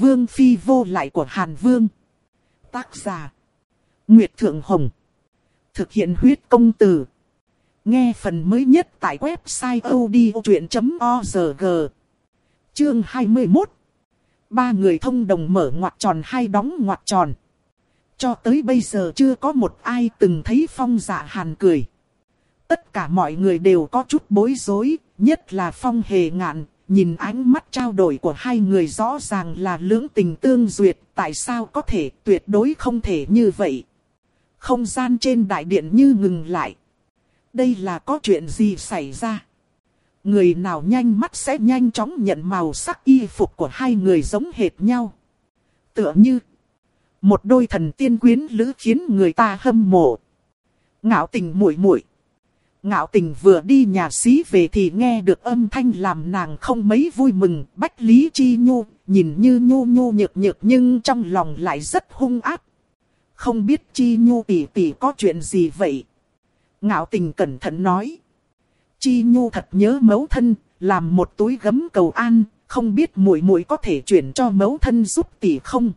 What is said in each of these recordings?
Vương Phi vô lại của Hàn Vương. Tác giả. Nguyệt Thượng Hồng. Thực hiện huyết công từ. Nghe phần mới nhất tại website odchuyện.org. Chương 21. Ba người thông đồng mở ngoặt tròn hay đóng ngoặt tròn. Cho tới bây giờ chưa có một ai từng thấy phong dạ hàn cười. Tất cả mọi người đều có chút bối rối, nhất là phong hề ngạn, nhìn ánh mắt trao đổi của hai người rõ ràng là lưỡng tình tương duyệt, tại sao có thể tuyệt đối không thể như vậy. Không gian trên đại điện như ngừng lại. Đây là có chuyện gì xảy ra? Người nào nhanh mắt sẽ nhanh chóng nhận màu sắc y phục của hai người giống hệt nhau. Tựa như một đôi thần tiên quyến lữ khiến người ta hâm mộ. Ngạo tình muội muội. Ngạo tình vừa đi nhà xí về thì nghe được âm thanh làm nàng không mấy vui mừng. Bách Lý Chi Nhu, nhìn như nhu nhu nhược nhược nhưng trong lòng lại rất hung ác. Không biết Chi Nhu tỷ tỷ có chuyện gì vậy? Ngạo tình cẩn thận nói. Chi Nhu thật nhớ mấu thân, làm một túi gấm cầu an, không biết muội muội có thể chuyển cho mấu thân giúp tỷ không?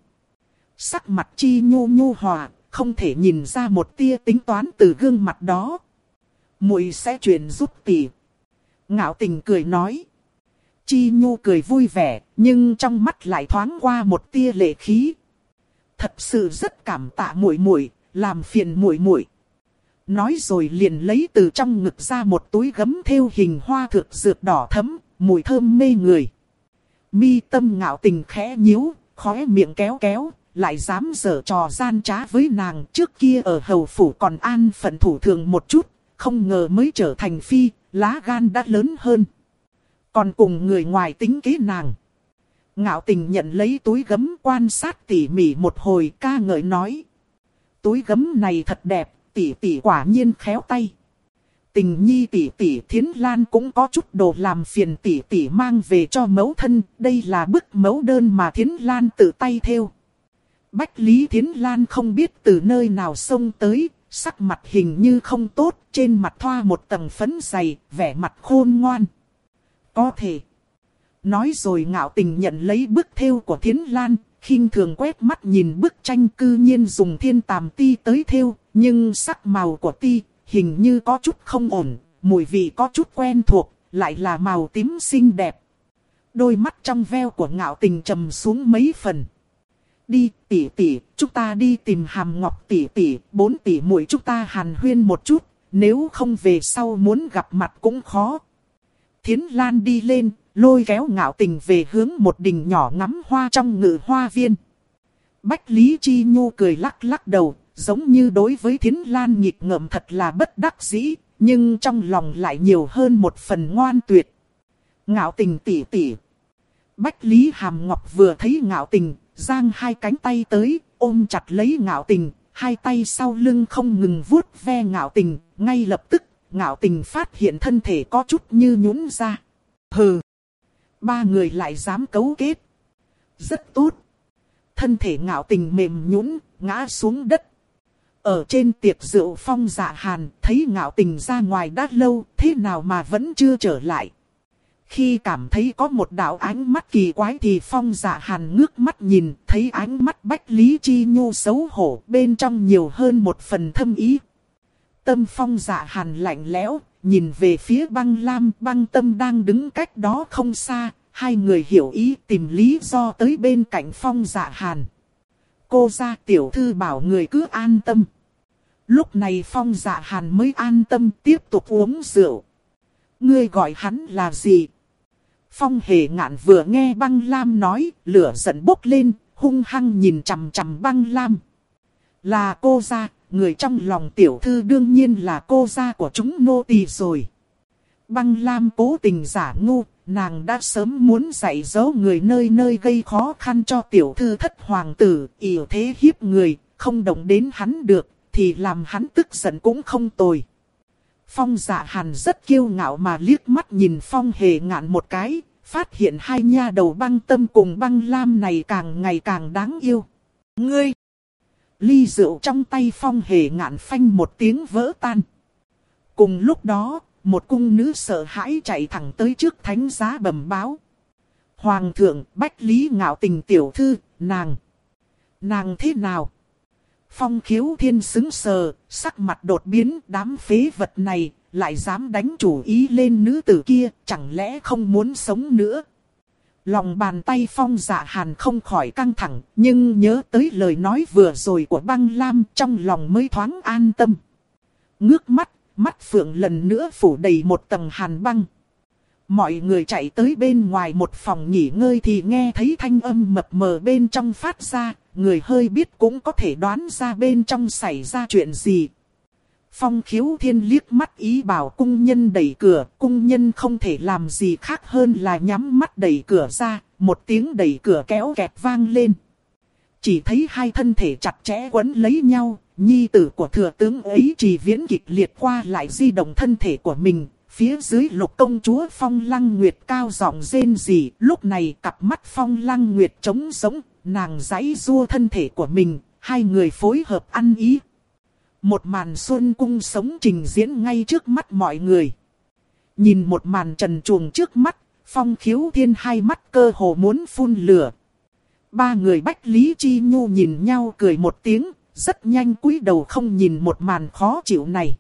Sắc mặt Chi Nhu nhu hòa, không thể nhìn ra một tia tính toán từ gương mặt đó. Muội sẽ truyền giúp tỷ. Ngạo tình cười nói. Chi Nhu cười vui vẻ, nhưng trong mắt lại thoáng qua một tia lệ khí. Thật sự rất cảm tạ muội muội, làm phiền muội muội. Nói rồi liền lấy từ trong ngực ra một túi gấm thêu hình hoa thực dược đỏ thấm, mùi thơm mê người. Mi tâm ngạo tình khẽ nhíu, khóe miệng kéo kéo, lại dám dở trò gian trá với nàng trước kia ở hầu phủ còn an phận thủ thường một chút, không ngờ mới trở thành phi, lá gan đã lớn hơn. Còn cùng người ngoài tính kế nàng. Ngạo tình nhận lấy túi gấm quan sát tỉ mỉ một hồi ca ngợi nói. Túi gấm này thật đẹp, tỷ tỷ quả nhiên khéo tay. Tình nhi tỷ tỷ thiến lan cũng có chút đồ làm phiền tỷ tỷ mang về cho mẫu thân. Đây là bức mẫu đơn mà thiến lan tự tay theo. Bách Lý Thiến Lan không biết từ nơi nào xông tới, sắc mặt hình như không tốt, trên mặt thoa một tầng phấn dày, vẻ mặt khôn ngoan. Có thể. Nói rồi ngạo tình nhận lấy bức thêu của Thiến Lan, khinh thường quét mắt nhìn bức tranh cư nhiên dùng thiên tàm ti tới thêu, nhưng sắc màu của ti hình như có chút không ổn, mùi vị có chút quen thuộc, lại là màu tím xinh đẹp. Đôi mắt trong veo của ngạo tình trầm xuống mấy phần. Đi, tỷ tỷ, chúng ta đi tìm hàm ngọc tỷ tỷ, bốn tỷ muội chúng ta hàn huyên một chút, nếu không về sau muốn gặp mặt cũng khó. Thiến Lan đi lên, lôi kéo ngạo tình về hướng một đình nhỏ ngắm hoa trong ngự hoa viên. Bách Lý Chi Nhu cười lắc lắc đầu, giống như đối với Thiến Lan nghịch ngợm thật là bất đắc dĩ, nhưng trong lòng lại nhiều hơn một phần ngoan tuyệt. Ngạo tình tỉ tỉ. Bách Lý Hàm Ngọc vừa thấy ngạo tình, giang hai cánh tay tới, ôm chặt lấy ngạo tình, hai tay sau lưng không ngừng vuốt ve ngạo tình, ngay lập tức, ngạo tình phát hiện thân thể có chút như nhũn ra. Hừ! Ba người lại dám cấu kết. Rất tốt. Thân thể ngạo tình mềm nhũn ngã xuống đất. Ở trên tiệc rượu phong dạ hàn, thấy ngạo tình ra ngoài đã lâu, thế nào mà vẫn chưa trở lại. Khi cảm thấy có một đạo ánh mắt kỳ quái thì phong dạ hàn ngước mắt nhìn, thấy ánh mắt bách lý chi nhu xấu hổ bên trong nhiều hơn một phần thâm ý. Tâm phong dạ hàn lạnh lẽo, nhìn về phía băng lam băng tâm đang đứng cách đó không xa, hai người hiểu ý tìm lý do tới bên cạnh phong dạ hàn. Cô ra tiểu thư bảo người cứ an tâm. Lúc này phong dạ hàn mới an tâm tiếp tục uống rượu. Ngươi gọi hắn là gì? Phong hề ngạn vừa nghe băng lam nói, lửa giận bốc lên, hung hăng nhìn chằm chằm băng lam. Là cô gia, người trong lòng tiểu thư đương nhiên là cô gia của chúng nô tỳ rồi. Băng lam cố tình giả ngu, nàng đã sớm muốn dạy dỗ người nơi nơi gây khó khăn cho tiểu thư thất hoàng tử, ỉa thế hiếp người, không động đến hắn được, thì làm hắn tức giận cũng không tồi. Phong dạ hàn rất kiêu ngạo mà liếc mắt nhìn phong hề ngạn một cái, phát hiện hai nha đầu băng tâm cùng băng lam này càng ngày càng đáng yêu. Ngươi! Ly rượu trong tay phong hề ngạn phanh một tiếng vỡ tan. Cùng lúc đó, một cung nữ sợ hãi chạy thẳng tới trước thánh giá bẩm báo. Hoàng thượng, Bách Lý ngạo tình tiểu thư, nàng. Nàng thế nào? Phong khiếu thiên xứng sờ, sắc mặt đột biến, đám phế vật này, lại dám đánh chủ ý lên nữ tử kia, chẳng lẽ không muốn sống nữa? Lòng bàn tay phong dạ hàn không khỏi căng thẳng, nhưng nhớ tới lời nói vừa rồi của băng lam trong lòng mới thoáng an tâm. Ngước mắt, mắt phượng lần nữa phủ đầy một tầng hàn băng. Mọi người chạy tới bên ngoài một phòng nghỉ ngơi thì nghe thấy thanh âm mập mờ bên trong phát ra, người hơi biết cũng có thể đoán ra bên trong xảy ra chuyện gì. Phong khiếu thiên liếc mắt ý bảo cung nhân đẩy cửa, cung nhân không thể làm gì khác hơn là nhắm mắt đẩy cửa ra, một tiếng đẩy cửa kéo kẹt vang lên. Chỉ thấy hai thân thể chặt chẽ quấn lấy nhau, nhi tử của thừa tướng ấy chỉ viễn kịch liệt qua lại di động thân thể của mình. Phía dưới lục công chúa Phong Lăng Nguyệt cao giọng rên rỉ, lúc này cặp mắt Phong Lăng Nguyệt trống sống, nàng giãy rua thân thể của mình, hai người phối hợp ăn ý. Một màn xuân cung sống trình diễn ngay trước mắt mọi người. Nhìn một màn trần chuồng trước mắt, Phong khiếu thiên hai mắt cơ hồ muốn phun lửa. Ba người Bách Lý Chi Nhu nhìn nhau cười một tiếng, rất nhanh cúi đầu không nhìn một màn khó chịu này.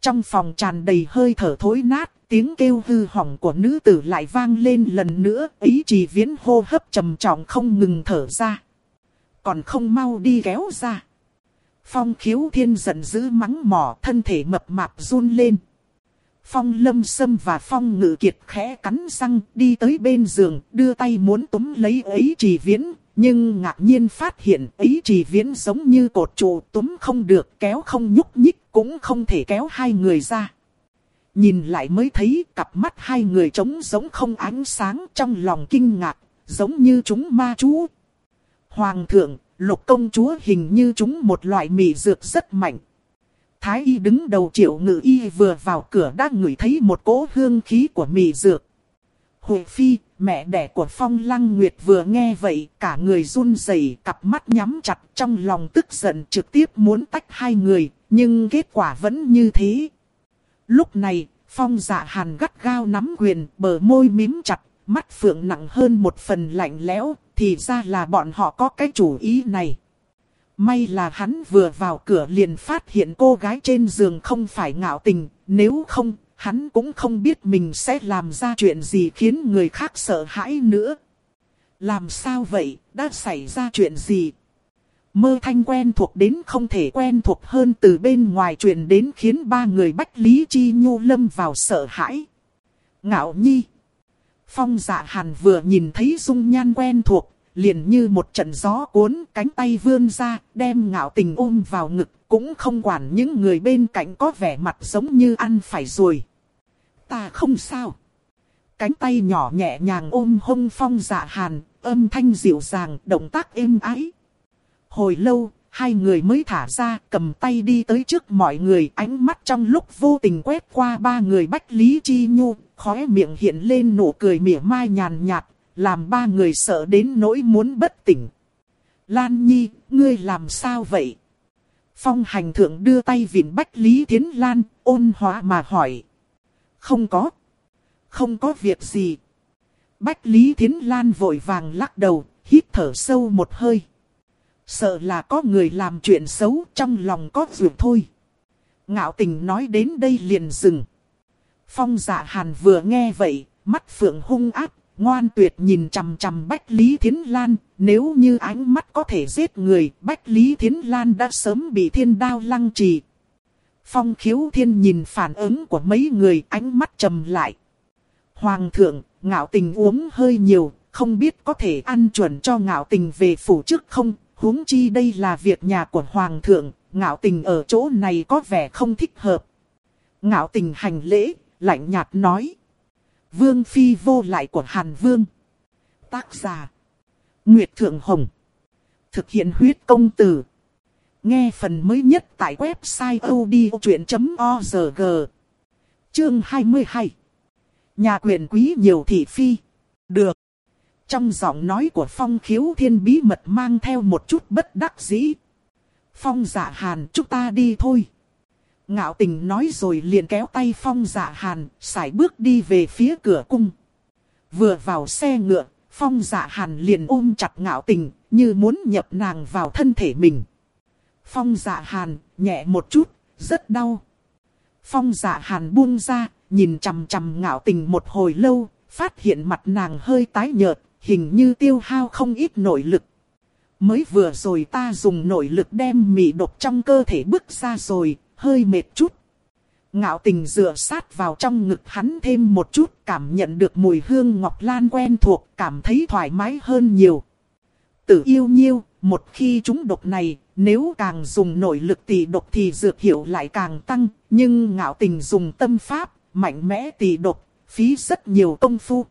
Trong phòng tràn đầy hơi thở thối nát, tiếng kêu hư hỏng của nữ tử lại vang lên lần nữa, ý chỉ viễn hô hấp trầm trọng không ngừng thở ra. Còn không mau đi kéo ra. Phong khiếu thiên giận dữ mắng mỏ thân thể mập mạp run lên. Phong lâm sâm và phong ngự kiệt khẽ cắn răng đi tới bên giường đưa tay muốn túm lấy ấy trì viễn. Nhưng ngạc nhiên phát hiện ấy trì viễn giống như cột trụ túm không được kéo không nhúc nhích cũng không thể kéo hai người ra. Nhìn lại mới thấy cặp mắt hai người trống giống không ánh sáng trong lòng kinh ngạc, giống như chúng ma chú. Hoàng thượng, lục công chúa hình như chúng một loại mị dược rất mạnh. Thái y đứng đầu triệu ngự y vừa vào cửa đã ngửi thấy một cỗ hương khí của mị dược. Huệ phi, mẹ đẻ của Phong Lăng Nguyệt vừa nghe vậy, cả người run rẩy, cặp mắt nhắm chặt trong lòng tức giận trực tiếp muốn tách hai người, nhưng kết quả vẫn như thế. Lúc này, Phong dạ hàn gắt gao nắm quyền, bờ môi mím chặt, mắt phượng nặng hơn một phần lạnh lẽo, thì ra là bọn họ có cái chủ ý này. May là hắn vừa vào cửa liền phát hiện cô gái trên giường không phải ngạo tình, nếu không, hắn cũng không biết mình sẽ làm ra chuyện gì khiến người khác sợ hãi nữa. Làm sao vậy, đã xảy ra chuyện gì? Mơ thanh quen thuộc đến không thể quen thuộc hơn từ bên ngoài chuyện đến khiến ba người Bách Lý Chi nhu lâm vào sợ hãi. Ngạo Nhi Phong dạ hàn vừa nhìn thấy dung nhan quen thuộc, liền như một trận gió cuốn cánh tay vươn ra, đem ngạo tình ôm vào ngực, cũng không quản những người bên cạnh có vẻ mặt giống như ăn phải rồi. Ta không sao. Cánh tay nhỏ nhẹ nhàng ôm hông phong dạ hàn, âm thanh dịu dàng, động tác êm ái. Hồi lâu, hai người mới thả ra, cầm tay đi tới trước mọi người, ánh mắt trong lúc vô tình quét qua ba người Bách Lý Chi Nhu, khóe miệng hiện lên nụ cười mỉa mai nhàn nhạt, làm ba người sợ đến nỗi muốn bất tỉnh. Lan Nhi, ngươi làm sao vậy? Phong hành thượng đưa tay vịn Bách Lý Thiến Lan, ôn hóa mà hỏi. Không có. Không có việc gì. Bách Lý Thiến Lan vội vàng lắc đầu, hít thở sâu một hơi. Sợ là có người làm chuyện xấu trong lòng có vượt thôi. Ngạo tình nói đến đây liền dừng. Phong dạ hàn vừa nghe vậy, mắt phượng hung ác, ngoan tuyệt nhìn chằm chằm Bách Lý Thiến Lan. Nếu như ánh mắt có thể giết người, Bách Lý Thiến Lan đã sớm bị thiên đao lăng trì. Phong khiếu thiên nhìn phản ứng của mấy người ánh mắt trầm lại. Hoàng thượng, ngạo tình uống hơi nhiều, không biết có thể ăn chuẩn cho ngạo tình về phủ trước không, huống chi đây là việc nhà của Hoàng thượng, ngạo tình ở chỗ này có vẻ không thích hợp. Ngạo tình hành lễ, lạnh nhạt nói. Vương phi vô lại của Hàn Vương. Tác giả. Nguyệt Thượng Hồng. Thực hiện huyết công từ. Nghe phần mới nhất tại website odchuyện.org. Chương 22. Nhà quyền quý nhiều thị phi. Được. Trong giọng nói của Phong khiếu thiên bí mật mang theo một chút bất đắc dĩ. Phong dạ hàn chúng ta đi thôi. Ngạo tình nói rồi liền kéo tay phong dạ hàn, xài bước đi về phía cửa cung. Vừa vào xe ngựa, phong dạ hàn liền ôm chặt ngạo tình, như muốn nhập nàng vào thân thể mình. Phong dạ hàn, nhẹ một chút, rất đau. Phong dạ hàn buông ra, nhìn chằm chằm ngạo tình một hồi lâu, phát hiện mặt nàng hơi tái nhợt, hình như tiêu hao không ít nội lực. Mới vừa rồi ta dùng nội lực đem mị độc trong cơ thể bước ra rồi, hơi mệt chút. Ngạo tình dựa sát vào trong ngực hắn thêm một chút, cảm nhận được mùi hương ngọc lan quen thuộc, cảm thấy thoải mái hơn nhiều. Tử yêu nhiêu, một khi chúng độc này, nếu càng dùng nội lực tỷ độc thì dược hiệu lại càng tăng, nhưng ngạo tình dùng tâm pháp, mạnh mẽ tỷ độc, phí rất nhiều công phu.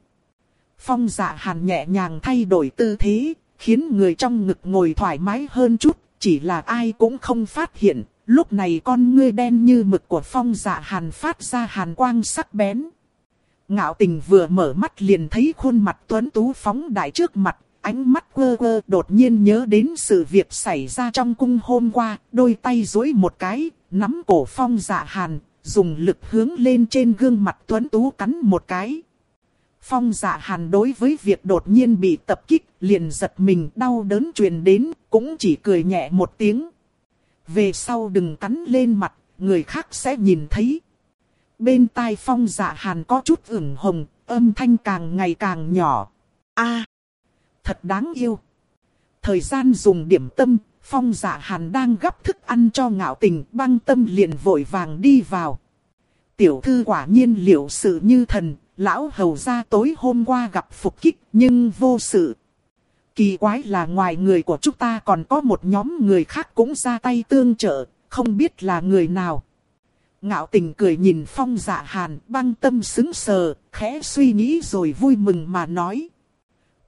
Phong dạ hàn nhẹ nhàng thay đổi tư thế, khiến người trong ngực ngồi thoải mái hơn chút, chỉ là ai cũng không phát hiện, lúc này con ngươi đen như mực của phong dạ hàn phát ra hàn quang sắc bén. Ngạo tình vừa mở mắt liền thấy khuôn mặt tuấn tú phóng đại trước mặt, ánh mắt quơ quơ đột nhiên nhớ đến sự việc xảy ra trong cung hôm qua, đôi tay duỗi một cái, nắm cổ phong dạ hàn, dùng lực hướng lên trên gương mặt tuấn tú cắn một cái. Phong dạ hàn đối với việc đột nhiên bị tập kích, liền giật mình đau đớn truyền đến, cũng chỉ cười nhẹ một tiếng. Về sau đừng cắn lên mặt, người khác sẽ nhìn thấy. Bên tai phong dạ hàn có chút ửng hồng, âm thanh càng ngày càng nhỏ. a thật đáng yêu. Thời gian dùng điểm tâm, phong dạ hàn đang gấp thức ăn cho ngạo tình băng tâm liền vội vàng đi vào. Tiểu thư quả nhiên liệu sự như thần, lão hầu ra tối hôm qua gặp phục kích nhưng vô sự. Kỳ quái là ngoài người của chúng ta còn có một nhóm người khác cũng ra tay tương trợ, không biết là người nào. Ngạo tình cười nhìn phong dạ hàn băng tâm xứng sờ, khẽ suy nghĩ rồi vui mừng mà nói.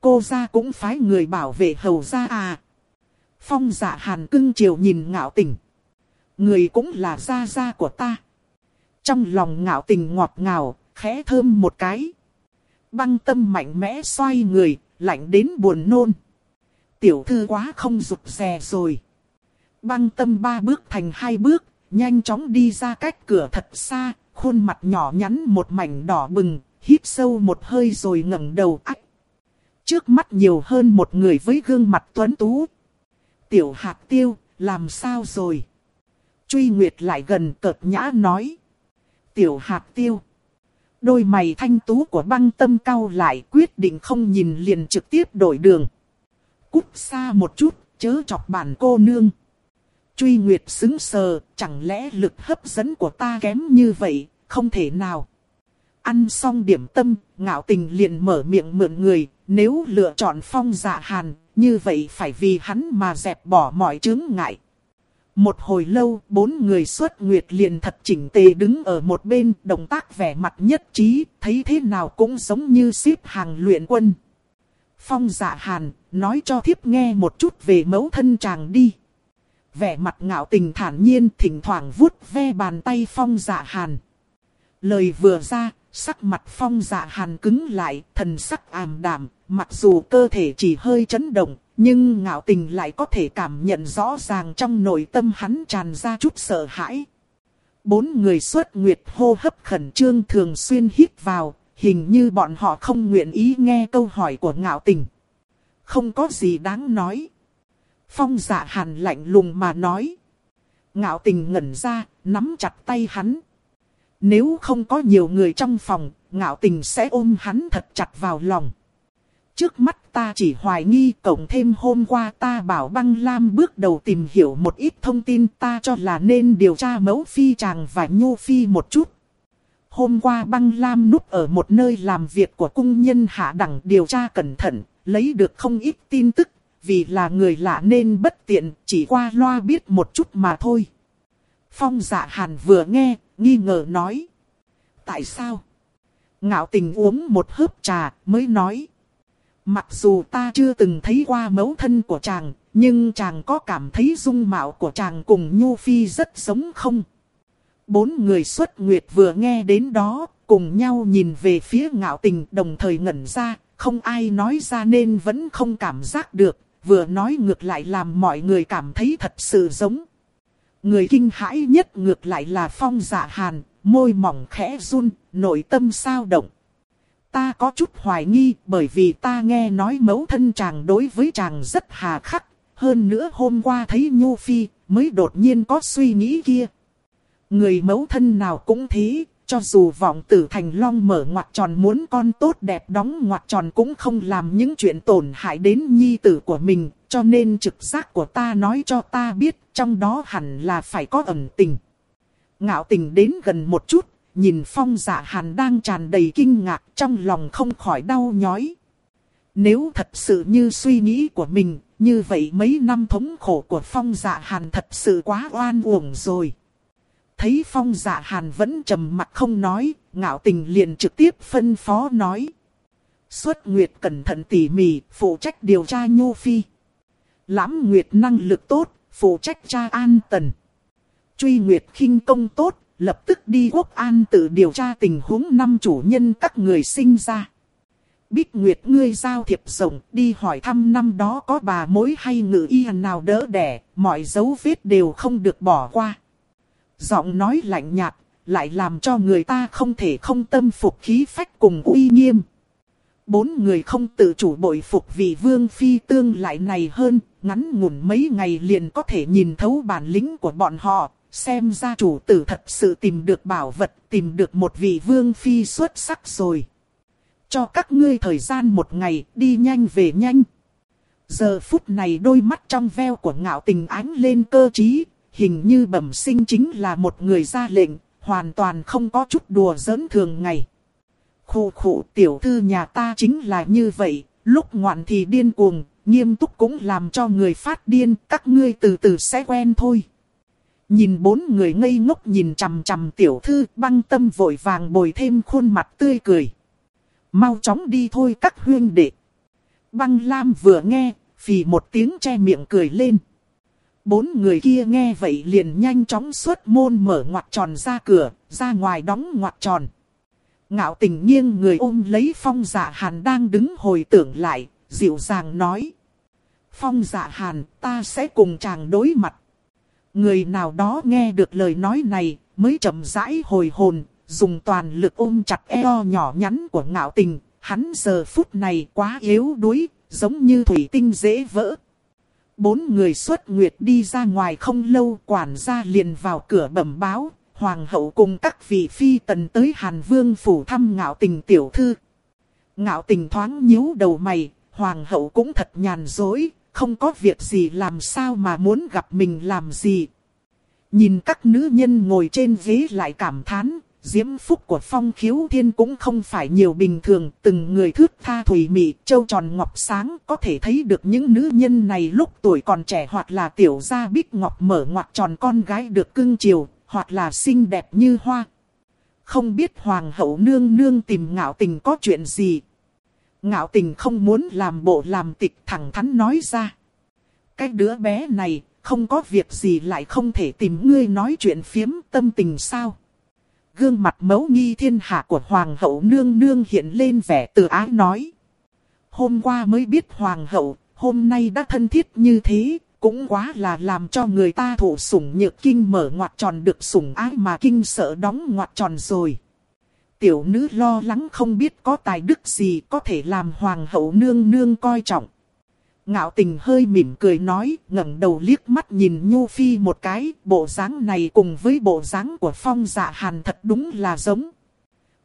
Cô ra cũng phái người bảo vệ hầu ra à. Phong dạ hàn cưng chiều nhìn ngạo tình. Người cũng là gia gia của ta. Trong lòng ngạo tình ngọt ngào, khẽ thơm một cái. Băng tâm mạnh mẽ xoay người, lạnh đến buồn nôn. Tiểu thư quá không rụt rè rồi. Băng tâm ba bước thành hai bước, nhanh chóng đi ra cách cửa thật xa, khuôn mặt nhỏ nhắn một mảnh đỏ bừng, hít sâu một hơi rồi ngẩng đầu ách. Trước mắt nhiều hơn một người với gương mặt tuấn tú. Tiểu hạt tiêu, làm sao rồi? Truy Nguyệt lại gần cợt nhã nói. Tiểu hạt tiêu. Đôi mày thanh tú của băng tâm cao lại quyết định không nhìn liền trực tiếp đổi đường. Cút xa một chút, chớ chọc bản cô nương. Truy Nguyệt xứng sờ, chẳng lẽ lực hấp dẫn của ta kém như vậy, không thể nào. Ăn xong điểm tâm, ngạo tình liền mở miệng mượn người, nếu lựa chọn phong dạ hàn, như vậy phải vì hắn mà dẹp bỏ mọi chứng ngại. Một hồi lâu, bốn người xuất nguyệt liền thật chỉnh tề đứng ở một bên, động tác vẻ mặt nhất trí, thấy thế nào cũng giống như xếp hàng luyện quân. Phong dạ hàn, nói cho thiếp nghe một chút về mẫu thân chàng đi. Vẻ mặt ngạo tình thản nhiên, thỉnh thoảng vuốt ve bàn tay phong dạ hàn. Lời vừa ra, sắc mặt phong dạ hàn cứng lại, thần sắc ảm đạm, mặc dù cơ thể chỉ hơi chấn động, nhưng ngạo tình lại có thể cảm nhận rõ ràng trong nội tâm hắn tràn ra chút sợ hãi. Bốn người xuất nguyệt hô hấp khẩn trương thường xuyên hít vào, hình như bọn họ không nguyện ý nghe câu hỏi của ngạo tình. Không có gì đáng nói. Phong dạ hàn lạnh lùng mà nói. Ngạo tình ngẩn ra, nắm chặt tay hắn. Nếu không có nhiều người trong phòng, ngạo tình sẽ ôm hắn thật chặt vào lòng. Trước mắt ta chỉ hoài nghi cộng thêm hôm qua ta bảo băng lam bước đầu tìm hiểu một ít thông tin ta cho là nên điều tra mẫu phi chàng và nhu phi một chút. Hôm qua băng lam núp ở một nơi làm việc của cung nhân hạ đẳng điều tra cẩn thận, lấy được không ít tin tức, vì là người lạ nên bất tiện, chỉ qua loa biết một chút mà thôi. Phong dạ hàn vừa nghe, nghi ngờ nói. Tại sao? Ngạo tình uống một hớp trà mới nói. Mặc dù ta chưa từng thấy qua mẫu thân của chàng, nhưng chàng có cảm thấy dung mạo của chàng cùng Nhu Phi rất giống không? Bốn người xuất nguyệt vừa nghe đến đó, cùng nhau nhìn về phía ngạo tình đồng thời ngẩn ra, không ai nói ra nên vẫn không cảm giác được, vừa nói ngược lại làm mọi người cảm thấy thật sự giống. Người kinh hãi nhất ngược lại là phong dạ hàn, môi mỏng khẽ run, nội tâm sao động. ta có chút hoài nghi bởi vì ta nghe nói mẫu thân chàng đối với chàng rất hà khắc. Hơn nữa hôm qua thấy Nhu Phi mới đột nhiên có suy nghĩ kia. Người mẫu thân nào cũng thế, cho dù vọng tử thành long mở ngoặt tròn muốn con tốt đẹp đóng ngoặt tròn cũng không làm những chuyện tổn hại đến nhi tử của mình, cho nên trực giác của ta nói cho ta biết trong đó hẳn là phải có ẩn tình. Ngạo tình đến gần một chút, nhìn phong dạ hàn đang tràn đầy kinh ngạc trong lòng không khỏi đau nhói. Nếu thật sự như suy nghĩ của mình, như vậy mấy năm thống khổ của phong dạ hàn thật sự quá oan uổng rồi. Thấy phong dạ hàn vẫn trầm mặt không nói, ngạo tình liền trực tiếp phân phó nói. Xuất Nguyệt cẩn thận tỉ mỉ, phụ trách điều tra Nhô Phi. Lãm Nguyệt năng lực tốt, phụ trách tra an tần. Truy Nguyệt khinh công tốt, lập tức đi quốc an tự điều tra tình huống năm chủ nhân các người sinh ra. Bích Nguyệt ngươi giao thiệp rộng đi hỏi thăm năm đó có bà mối hay ngự y nào đỡ đẻ, mọi dấu vết đều không được bỏ qua. Giọng nói lạnh nhạt, lại làm cho người ta không thể không tâm phục khí phách cùng uy nghiêm. Bốn người không tự chủ bội phục vì vương phi tương lại này hơn, ngắn ngủn mấy ngày liền có thể nhìn thấu bản lĩnh của bọn họ, xem ra chủ tử thật sự tìm được bảo vật, tìm được một vị vương phi xuất sắc rồi. Cho các ngươi thời gian một ngày, đi nhanh về nhanh. Giờ phút này đôi mắt trong veo của ngạo tình ánh lên cơ trí, hình như bẩm sinh chính là một người ra lệnh, hoàn toàn không có chút đùa giỡn thường ngày. Khủ khủ tiểu thư nhà ta chính là như vậy, lúc ngoạn thì điên cuồng, nghiêm túc cũng làm cho người phát điên, các ngươi từ từ sẽ quen thôi. Nhìn bốn người ngây ngốc nhìn chằm chằm tiểu thư băng tâm vội vàng bồi thêm khuôn mặt tươi cười. Mau chóng đi thôi các huyên đệ. Băng Lam vừa nghe, phì một tiếng che miệng cười lên. Bốn người kia nghe vậy liền nhanh chóng xuất môn mở ngoặt tròn ra cửa, ra ngoài đóng ngoặt tròn. Ngạo tình nghiêng người ôm lấy phong dạ hàn đang đứng hồi tưởng lại, dịu dàng nói. Phong dạ hàn, ta sẽ cùng chàng đối mặt. Người nào đó nghe được lời nói này, mới chậm rãi hồi hồn, dùng toàn lực ôm chặt eo nhỏ nhắn của ngạo tình. Hắn giờ phút này quá yếu đuối, giống như thủy tinh dễ vỡ. Bốn người xuất nguyệt đi ra ngoài không lâu quản gia liền vào cửa bẩm báo, hoàng hậu cùng các vị phi tần tới Hàn Vương phủ thăm ngạo tình tiểu thư. Ngạo tình thoáng nhíu đầu mày, hoàng hậu cũng thật nhàn dối, không có việc gì làm sao mà muốn gặp mình làm gì. Nhìn các nữ nhân ngồi trên ghế lại cảm thán, diễm phúc của phong khiếu thiên cũng không phải nhiều bình thường, từng người thước tha thủy mị, châu tròn ngọc sáng, có thể thấy được những nữ nhân này lúc tuổi còn trẻ hoặc là tiểu gia bích ngọc mở ngoặt tròn con gái được cưng chiều, hoặc là xinh đẹp như hoa. Không biết hoàng hậu nương nương tìm ngạo tình có chuyện gì. Ngạo tình không muốn làm bộ làm tịch thẳng thắn nói ra. Cái đứa bé này, không có việc gì lại không thể tìm ngươi nói chuyện phiếm tâm tình sao. Gương mặt mẫu nghi thiên hạ của hoàng hậu nương nương hiện lên vẻ từ ái nói. Hôm qua mới biết hoàng hậu, hôm nay đã thân thiết như thế, cũng quá là làm cho người ta thụ sủng nhược kinh mở ngoặt tròn được sủng ái mà kinh sợ đóng ngoặt tròn rồi. Tiểu nữ lo lắng không biết có tài đức gì có thể làm hoàng hậu nương nương coi trọng. Ngạo tình hơi mỉm cười nói, ngẩng đầu liếc mắt nhìn Nhu Phi một cái, bộ dáng này cùng với bộ dáng của phong dạ hàn thật đúng là giống.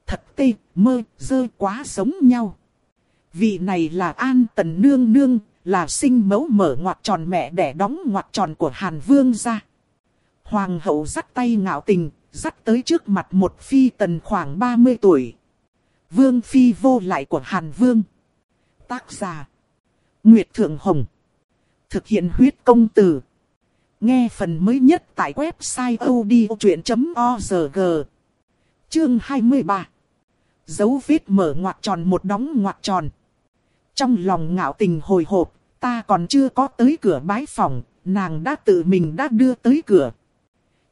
Thật tê, mơ, dơ quá giống nhau. Vị này là An Tần Nương Nương, là sinh mẫu mở ngoặt tròn mẹ đẻ đóng ngoặt tròn của Hàn Vương ra. Hoàng hậu dắt tay ngạo tình, dắt tới trước mặt một phi tần khoảng 30 tuổi. Vương phi vô lại của Hàn Vương. Tác giả. Nguyệt Thượng Hồng. Thực hiện huyết công từ. Nghe phần mới nhất tại website odchuyện.org. Chương 23. Dấu vết mở ngoặt tròn một đóng ngoặt tròn. Trong lòng ngạo tình hồi hộp, ta còn chưa có tới cửa bái phòng, nàng đã tự mình đã đưa tới cửa.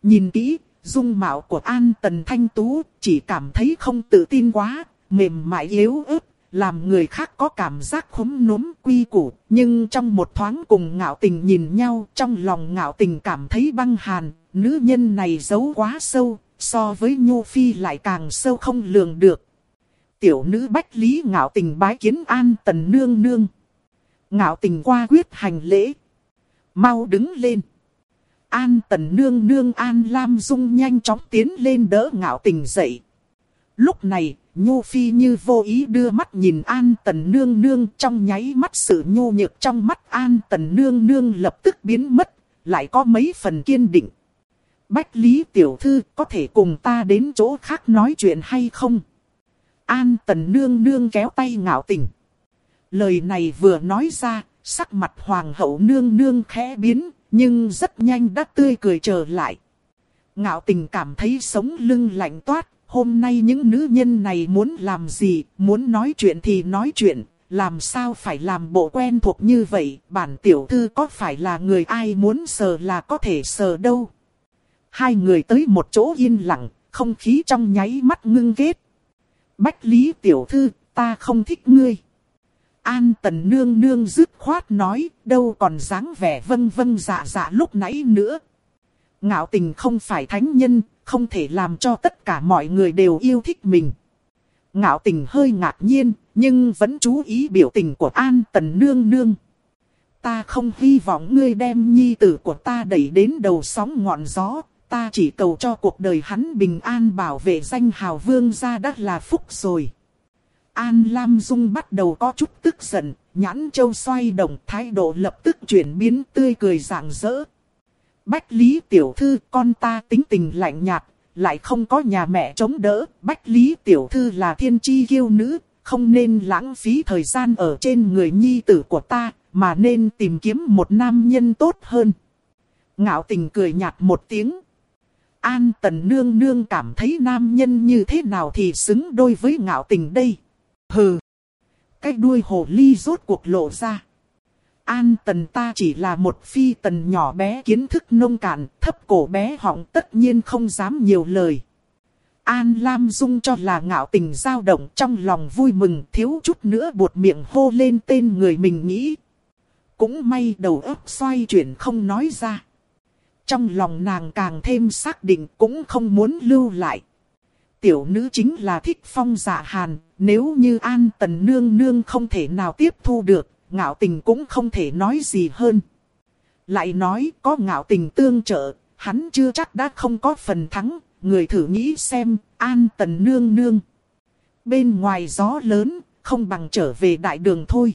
Nhìn kỹ, dung mạo của An Tần Thanh Tú, chỉ cảm thấy không tự tin quá, mềm mại yếu ớt, làm người khác có cảm giác khúm núm quy củ, nhưng trong một thoáng cùng ngạo tình nhìn nhau, trong lòng ngạo tình cảm thấy băng hàn, nữ nhân này giấu quá sâu, so với Nhu Phi lại càng sâu không lường được. Tiểu nữ bách lý ngạo tình bái kiến an tần nương nương. Ngạo tình qua quyết hành lễ. Mau đứng lên. An tần nương nương an lam dung nhanh chóng tiến lên đỡ ngạo tình dậy. Lúc này, Nhu Phi như vô ý đưa mắt nhìn An Tần Nương Nương trong nháy mắt sự nhu nhược trong mắt An Tần Nương Nương lập tức biến mất, lại có mấy phần kiên định. Bách Lý Tiểu Thư có thể cùng ta đến chỗ khác nói chuyện hay không? An Tần Nương Nương kéo tay ngạo tình. Lời này vừa nói ra, sắc mặt Hoàng hậu Nương Nương khẽ biến, nhưng rất nhanh đã tươi cười trở lại. Ngạo tình cảm thấy sống lưng lạnh toát, hôm nay những nữ nhân này muốn làm gì, muốn nói chuyện thì nói chuyện, làm sao phải làm bộ quen thuộc như vậy, bản tiểu thư có phải là người ai muốn sờ là có thể sờ đâu. Hai người tới một chỗ yên lặng, không khí trong nháy mắt ngưng kết. Bách Lý tiểu thư, ta không thích ngươi. An tần nương nương dứt khoát nói, đâu còn dáng vẻ vâng vâng dạ dạ lúc nãy nữa. Ngạo tình không phải thánh nhân, không thể làm cho tất cả mọi người đều yêu thích mình. Ngạo tình hơi ngạc nhiên, nhưng vẫn chú ý biểu tình của An Tần Nương Nương. Ta không hy vọng ngươi đem nhi tử của ta đẩy đến đầu sóng ngọn gió, ta chỉ cầu cho cuộc đời hắn bình an bảo vệ danh hào vương gia đã là phúc rồi. An Lam Dung bắt đầu có chút tức giận, nhãn châu xoay động thái độ lập tức chuyển biến tươi cười rạng rỡ. Bách Lý Tiểu Thư con ta tính tình lạnh nhạt, lại không có nhà mẹ chống đỡ. Bách Lý Tiểu Thư là thiên chi kiêu nữ, không nên lãng phí thời gian ở trên người nhi tử của ta, mà nên tìm kiếm một nam nhân tốt hơn. Ngạo tình cười nhạt một tiếng. An tần nương nương cảm thấy nam nhân như thế nào thì xứng đôi với ngạo tình đây. Hừ. Cái đuôi hồ ly rốt cuộc lộ ra. An tần ta chỉ là một phi tần nhỏ bé kiến thức nông cạn, thấp cổ bé họng tất nhiên không dám nhiều lời. An Lam Dung cho là ngạo tình dao động trong lòng vui mừng thiếu chút nữa buột miệng hô lên tên người mình nghĩ. Cũng may đầu óc xoay chuyển không nói ra. Trong lòng nàng càng thêm xác định cũng không muốn lưu lại. Tiểu nữ chính là thích phong dạ hàn, nếu như An Tần Nương Nương không thể nào tiếp thu được, ngạo tình cũng không thể nói gì hơn. Lại nói có ngạo tình tương trợ, hắn chưa chắc đã không có phần thắng, người thử nghĩ xem, an tần nương nương. Bên ngoài gió lớn, không bằng trở về đại đường thôi.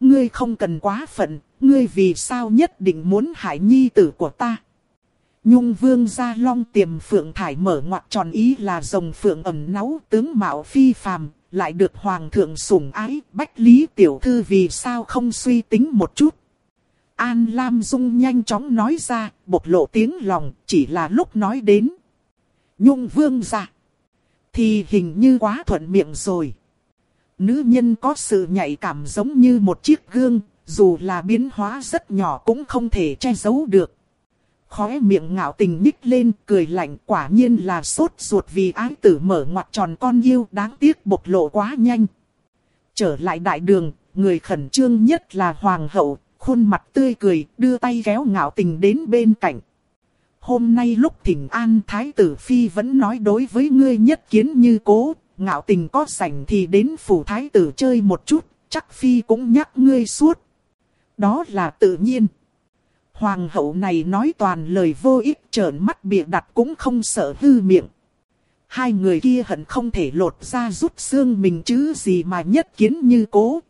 Ngươi không cần quá phận, ngươi vì sao nhất định muốn hại nhi tử của ta. Nhung vương gia long tiềm phượng thải mở ngoặt tròn ý là rồng phượng ẩm náu tướng mạo phi phàm, lại được hoàng thượng sủng ái, bách lý tiểu thư vì sao không suy tính một chút. An Lam Dung nhanh chóng nói ra, bộc lộ tiếng lòng, chỉ là lúc nói đến. Nhung vương gia Thì hình như quá thuận miệng rồi. Nữ nhân có sự nhạy cảm giống như một chiếc gương, dù là biến hóa rất nhỏ cũng không thể che giấu được. Khóe miệng ngạo tình nhích lên cười lạnh quả nhiên là sốt ruột vì ái tử mở ngoặt tròn con yêu đáng tiếc bộc lộ quá nhanh. Trở lại đại đường, người khẩn trương nhất là hoàng hậu, khuôn mặt tươi cười đưa tay kéo ngạo tình đến bên cạnh. Hôm nay lúc thỉnh an thái tử phi vẫn nói đối với ngươi nhất kiến như cố, ngạo tình có sảnh thì đến phủ thái tử chơi một chút, chắc phi cũng nhắc ngươi suốt. Đó là tự nhiên. Hoàng hậu này nói toàn lời vô ích trợn mắt bịa đặt cũng không sợ hư miệng. Hai người kia hận không thể lột ra rút xương mình chứ gì mà nhất kiến như cố.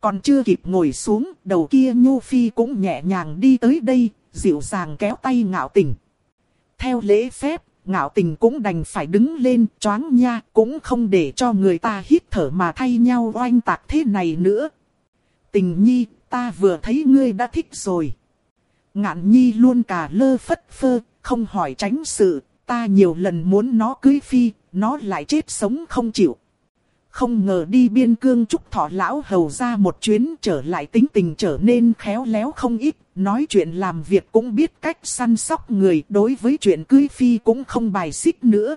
Còn chưa kịp ngồi xuống, đầu kia Nhu Phi cũng nhẹ nhàng đi tới đây, dịu dàng kéo tay ngạo tình. Theo lễ phép, ngạo tình cũng đành phải đứng lên, choáng nha, cũng không để cho người ta hít thở mà thay nhau oanh tạc thế này nữa. Tình nhi, ta vừa thấy ngươi đã thích rồi. Ngạn nhi luôn cả lơ phất phơ, không hỏi tránh sự, ta nhiều lần muốn nó cưới phi, nó lại chết sống không chịu. Không ngờ đi biên cương trúc thọ lão hầu ra một chuyến trở lại tính tình trở nên khéo léo không ít, nói chuyện làm việc cũng biết cách săn sóc người đối với chuyện cưới phi cũng không bài xích nữa.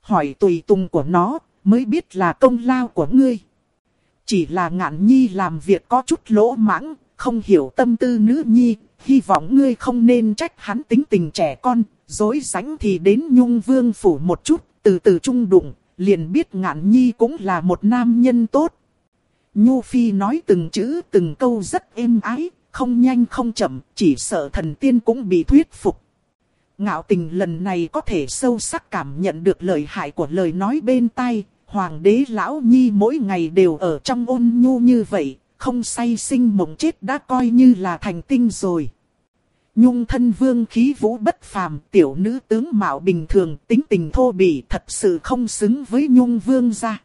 Hỏi tùy tùng của nó mới biết là công lao của ngươi. Chỉ là ngạn nhi làm việc có chút lỗ mãng, không hiểu tâm tư nữ nhi, hy vọng ngươi không nên trách hắn tính tình trẻ con, dối sánh thì đến nhung vương phủ một chút, từ từ trung đụng, liền biết ngạn nhi cũng là một nam nhân tốt. Nhu Phi nói từng chữ từng câu rất êm ái, không nhanh không chậm, chỉ sợ thần tiên cũng bị thuyết phục. Ngạo tình lần này có thể sâu sắc cảm nhận được lời hại của lời nói bên tai, Hoàng đế lão nhi mỗi ngày đều ở trong ôn nhu như vậy, không say sinh mộng chết đã coi như là thành tinh rồi. Nhung thân vương khí vũ bất phàm, tiểu nữ tướng mạo bình thường, tính tình thô bỉ thật sự không xứng với nhung vương gia.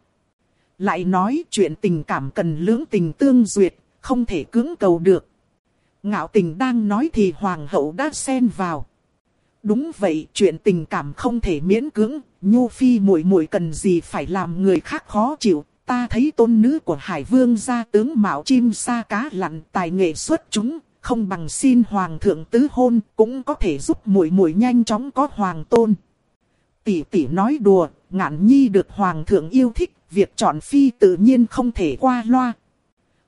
Lại nói chuyện tình cảm cần lưỡng tình tương duyệt, không thể cưỡng cầu được. Ngạo tình đang nói thì hoàng hậu đã xen vào. Đúng vậy, chuyện tình cảm không thể miễn cưỡng, Nhu Phi muội muội cần gì phải làm người khác khó chịu. Ta thấy tôn nữ của Hải Vương gia tướng Mạo Chim sa cá lặn tài nghệ xuất chúng, không bằng xin hoàng thượng tứ hôn, cũng có thể giúp muội muội nhanh chóng có hoàng tôn. Tỷ tỷ nói đùa, ngạn nhi được hoàng thượng yêu thích, việc chọn phi tự nhiên không thể qua loa.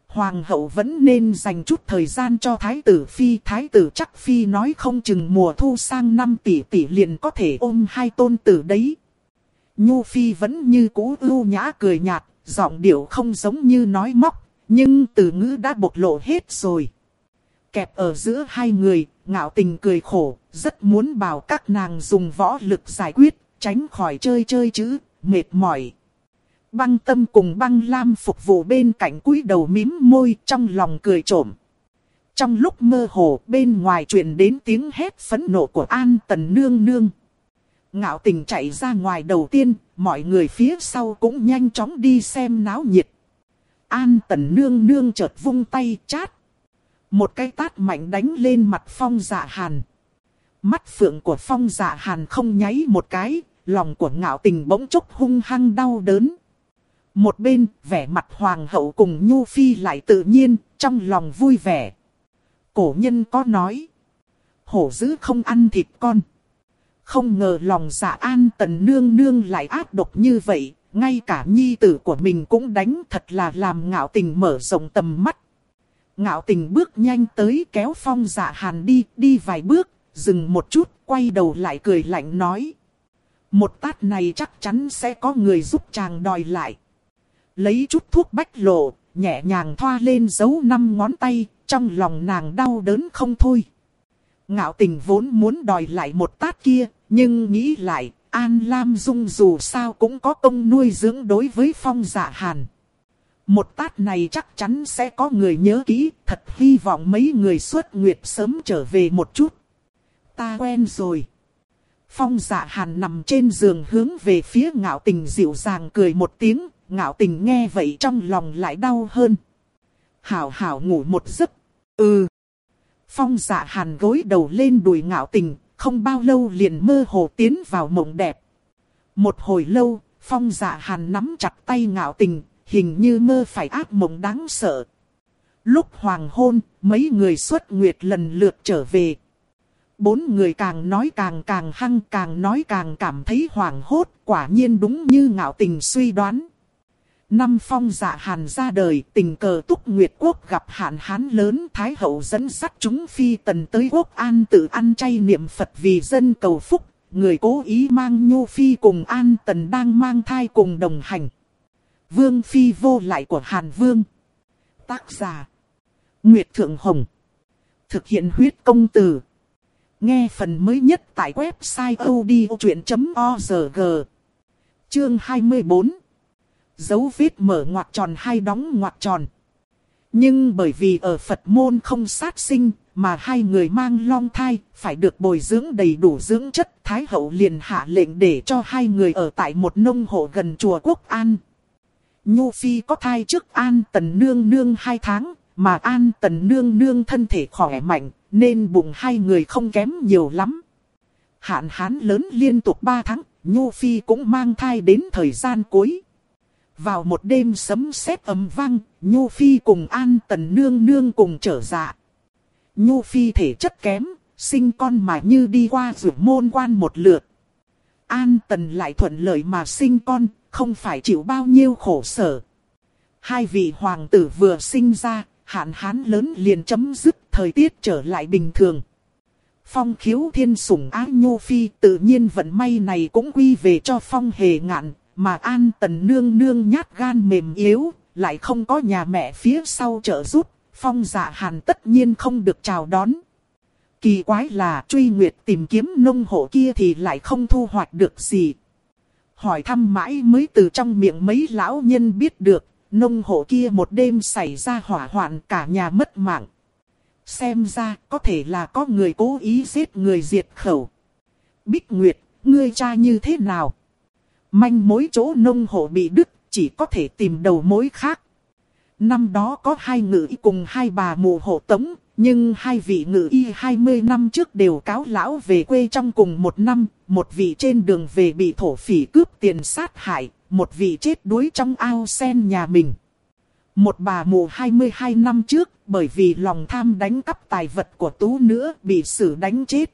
Hoàng hậu vẫn nên dành chút thời gian cho thái tử phi. Thái tử chắc phi nói không chừng mùa thu sang năm tỷ tỷ liền có thể ôm hai tôn tử đấy. Nhu phi vẫn như cũ ưu nhã cười nhạt, giọng điệu không giống như nói móc, nhưng từ ngữ đã bộc lộ hết rồi. Kẹp ở giữa hai người, ngạo tình cười khổ, rất muốn bảo các nàng dùng võ lực giải quyết, tránh khỏi chơi chơi chứ, mệt mỏi. Băng tâm cùng băng lam phục vụ bên cạnh cúi đầu mím môi trong lòng cười trộm. Trong lúc mơ hồ bên ngoài truyền đến tiếng hét phẫn nộ của An Tần Nương Nương. Ngạo tình chạy ra ngoài đầu tiên, mọi người phía sau cũng nhanh chóng đi xem náo nhiệt. An Tần Nương Nương chợt vung tay chát. Một cái tát mạnh đánh lên mặt phong dạ hàn. Mắt phượng của phong dạ hàn không nháy một cái, lòng của ngạo tình bỗng chốc hung hăng đau đớn. Một bên, vẻ mặt hoàng hậu cùng Nhu Phi lại tự nhiên, trong lòng vui vẻ. Cổ nhân có nói, hổ dữ không ăn thịt con. Không ngờ lòng dạ an tần nương nương lại ác độc như vậy, ngay cả nhi tử của mình cũng đánh thật là làm ngạo tình mở rộng tầm mắt. Ngạo tình bước nhanh tới kéo phong dạ hàn đi, đi vài bước, dừng một chút, quay đầu lại cười lạnh nói. Một tát này chắc chắn sẽ có người giúp chàng đòi lại. Lấy chút thuốc bách lộ, nhẹ nhàng thoa lên dấu năm ngón tay, trong lòng nàng đau đớn không thôi. Ngạo tình vốn muốn đòi lại một tát kia, nhưng nghĩ lại, An Lam Dung dù sao cũng có công nuôi dưỡng đối với phong dạ hàn. Một tát này chắc chắn sẽ có người nhớ kỹ, thật hy vọng mấy người xuất nguyệt sớm trở về một chút. Ta quen rồi. Phong dạ hàn nằm trên giường hướng về phía ngạo tình dịu dàng cười một tiếng, ngạo tình nghe vậy trong lòng lại đau hơn. Hảo hảo ngủ một giấc. Ừ. Phong dạ hàn gối đầu lên đùi ngạo tình, không bao lâu liền mơ hồ tiến vào mộng đẹp. Một hồi lâu, phong dạ hàn nắm chặt tay ngạo tình, hình như mơ phải ác mộng đáng sợ. Lúc hoàng hôn, mấy người xuất nguyệt lần lượt trở về. Bốn người càng nói càng càng hăng càng nói càng cảm thấy hoảng hốt, quả nhiên đúng như ngạo tình suy đoán. Năm phong dạ hàn ra đời, tình cờ túc nguyệt quốc gặp hạn hán lớn, Thái hậu dẫn sắt chúng phi tần tới quốc an tự ăn chay niệm Phật vì dân cầu phúc. Người cố ý mang nhu phi cùng an tần đang mang thai cùng đồng hành. Vương phi vô lại của Hàn Vương. Tác giả. Nguyệt Thượng Hồng. Thực hiện huyết công từ. Nghe phần mới nhất tại website odchuyện.org. Chương 24 dấu vết mở ngoặc tròn hay đóng ngoặc tròn. Nhưng bởi vì ở Phật môn không sát sinh, mà hai người mang long thai, phải được bồi dưỡng đầy đủ dưỡng chất. Thái hậu liền hạ lệnh để cho hai người ở tại một nông hộ gần chùa Quốc An. Nhu Phi có thai trước An Tần Nương Nương hai tháng, mà An Tần Nương Nương thân thể khỏe mạnh, nên bụng hai người không kém nhiều lắm. Hạn hán lớn liên tục ba tháng, Nhu Phi cũng mang thai đến thời gian cuối. Vào một đêm sấm sét ầm vang, Nhu Phi cùng An Tần Nương Nương cùng trở dạ. Nhu Phi thể chất kém, sinh con mà như đi qua rủ môn quan một lượt. An Tần lại thuận lợi mà sinh con, không phải chịu bao nhiêu khổ sở. Hai vị hoàng tử vừa sinh ra, hạn hán lớn liền chấm dứt, thời tiết trở lại bình thường. Phong khiếu thiên sủng ái Nhu Phi tự nhiên vận may này cũng quy về cho phong hề ngạn, mà an tần nương nương nhát gan mềm yếu, lại không có nhà mẹ phía sau trợ giúp, phong dạ hàn tất nhiên không được chào đón. Kỳ quái là truy nguyệt tìm kiếm nông hộ kia thì lại không thu hoạch được gì. Hỏi thăm mãi mới từ trong miệng mấy lão nhân biết được, nông hộ kia một đêm xảy ra hỏa hoạn cả nhà mất mạng. Xem ra có thể là có người cố ý giết người diệt khẩu. Bích Nguyệt, ngươi cha như thế nào? Manh mối chỗ nông hộ bị đứt, chỉ có thể tìm đầu mối khác. Năm đó có hai ngự y cùng hai bà mù hộ tống, nhưng hai vị ngự y 20 năm trước đều cáo lão về quê trong cùng một năm, một vị trên đường về bị thổ phỉ cướp tiền sát hại, một vị chết đuối trong ao sen nhà mình. Một bà mù 22 năm trước, bởi vì lòng tham đánh cắp tài vật của tú nữa, bị xử đánh chết.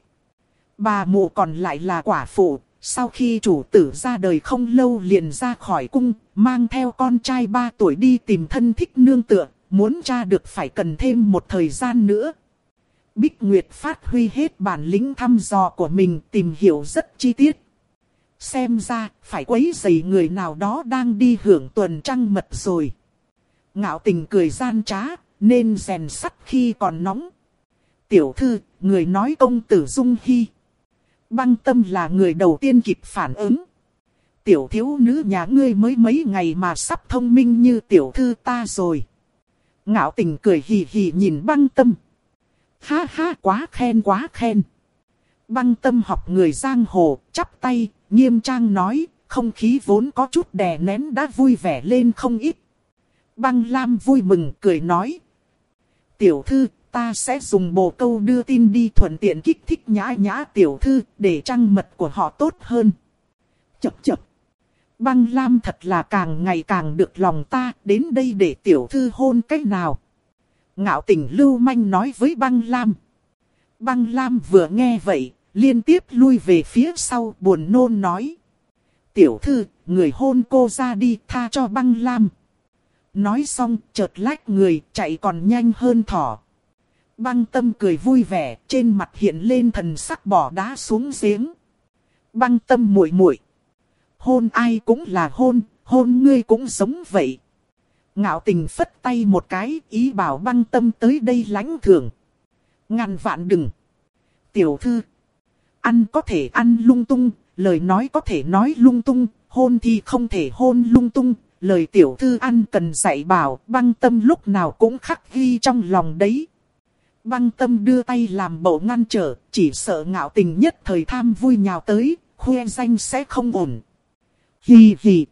Bà mù còn lại là quả phụ, sau khi chủ tử ra đời không lâu liền ra khỏi cung, mang theo con trai 3 tuổi đi tìm thân thích nương tựa, muốn tra được phải cần thêm một thời gian nữa. Bích Nguyệt phát huy hết bản lĩnh thăm dò của mình tìm hiểu rất chi tiết. Xem ra, phải quấy giày người nào đó đang đi hưởng tuần trăng mật rồi. Ngạo tình cười gian trá, nên rèn sắt khi còn nóng. Tiểu thư, người nói công tử Dung Hy. Băng tâm là người đầu tiên kịp phản ứng. Tiểu thiếu nữ nhà ngươi mới mấy ngày mà sắp thông minh như tiểu thư ta rồi. Ngạo tình cười hì hì nhìn băng tâm. Ha ha quá khen quá khen. Băng tâm học người giang hồ, chắp tay, nghiêm trang nói, không khí vốn có chút đè nén đã vui vẻ lên không ít. Băng Lam vui mừng cười nói. Tiểu thư, ta sẽ dùng bồ câu đưa tin đi thuận tiện kích thích nhã nhã tiểu thư để trăng mật của họ tốt hơn. Chập chập. Băng Lam thật là càng ngày càng được lòng ta đến đây để tiểu thư hôn cách nào. Ngạo tình lưu manh nói với băng Lam. Băng Lam vừa nghe vậy, liên tiếp lui về phía sau buồn nôn nói. Tiểu thư, người hôn cô ra đi tha cho băng Lam. Nói xong, chợt lách người, chạy còn nhanh hơn thỏ. Băng tâm cười vui vẻ, trên mặt hiện lên thần sắc bỏ đá xuống giếng. Băng tâm muội muội, hôn ai cũng là hôn, hôn ngươi cũng giống vậy. Ngạo tình phất tay một cái, ý bảo băng tâm tới đây lãnh thưởng. Ngàn vạn đừng. Tiểu thư, ăn có thể ăn lung tung, lời nói có thể nói lung tung, hôn thì không thể hôn lung tung, lời tiểu thư ăn cần dạy bảo, băng tâm lúc nào cũng khắc ghi trong lòng đấy. Băng tâm đưa tay làm bộ ngăn trở, chỉ sợ ngạo tình nhất thời tham vui nhào tới, khuê danh sẽ không ổn. Hi hi.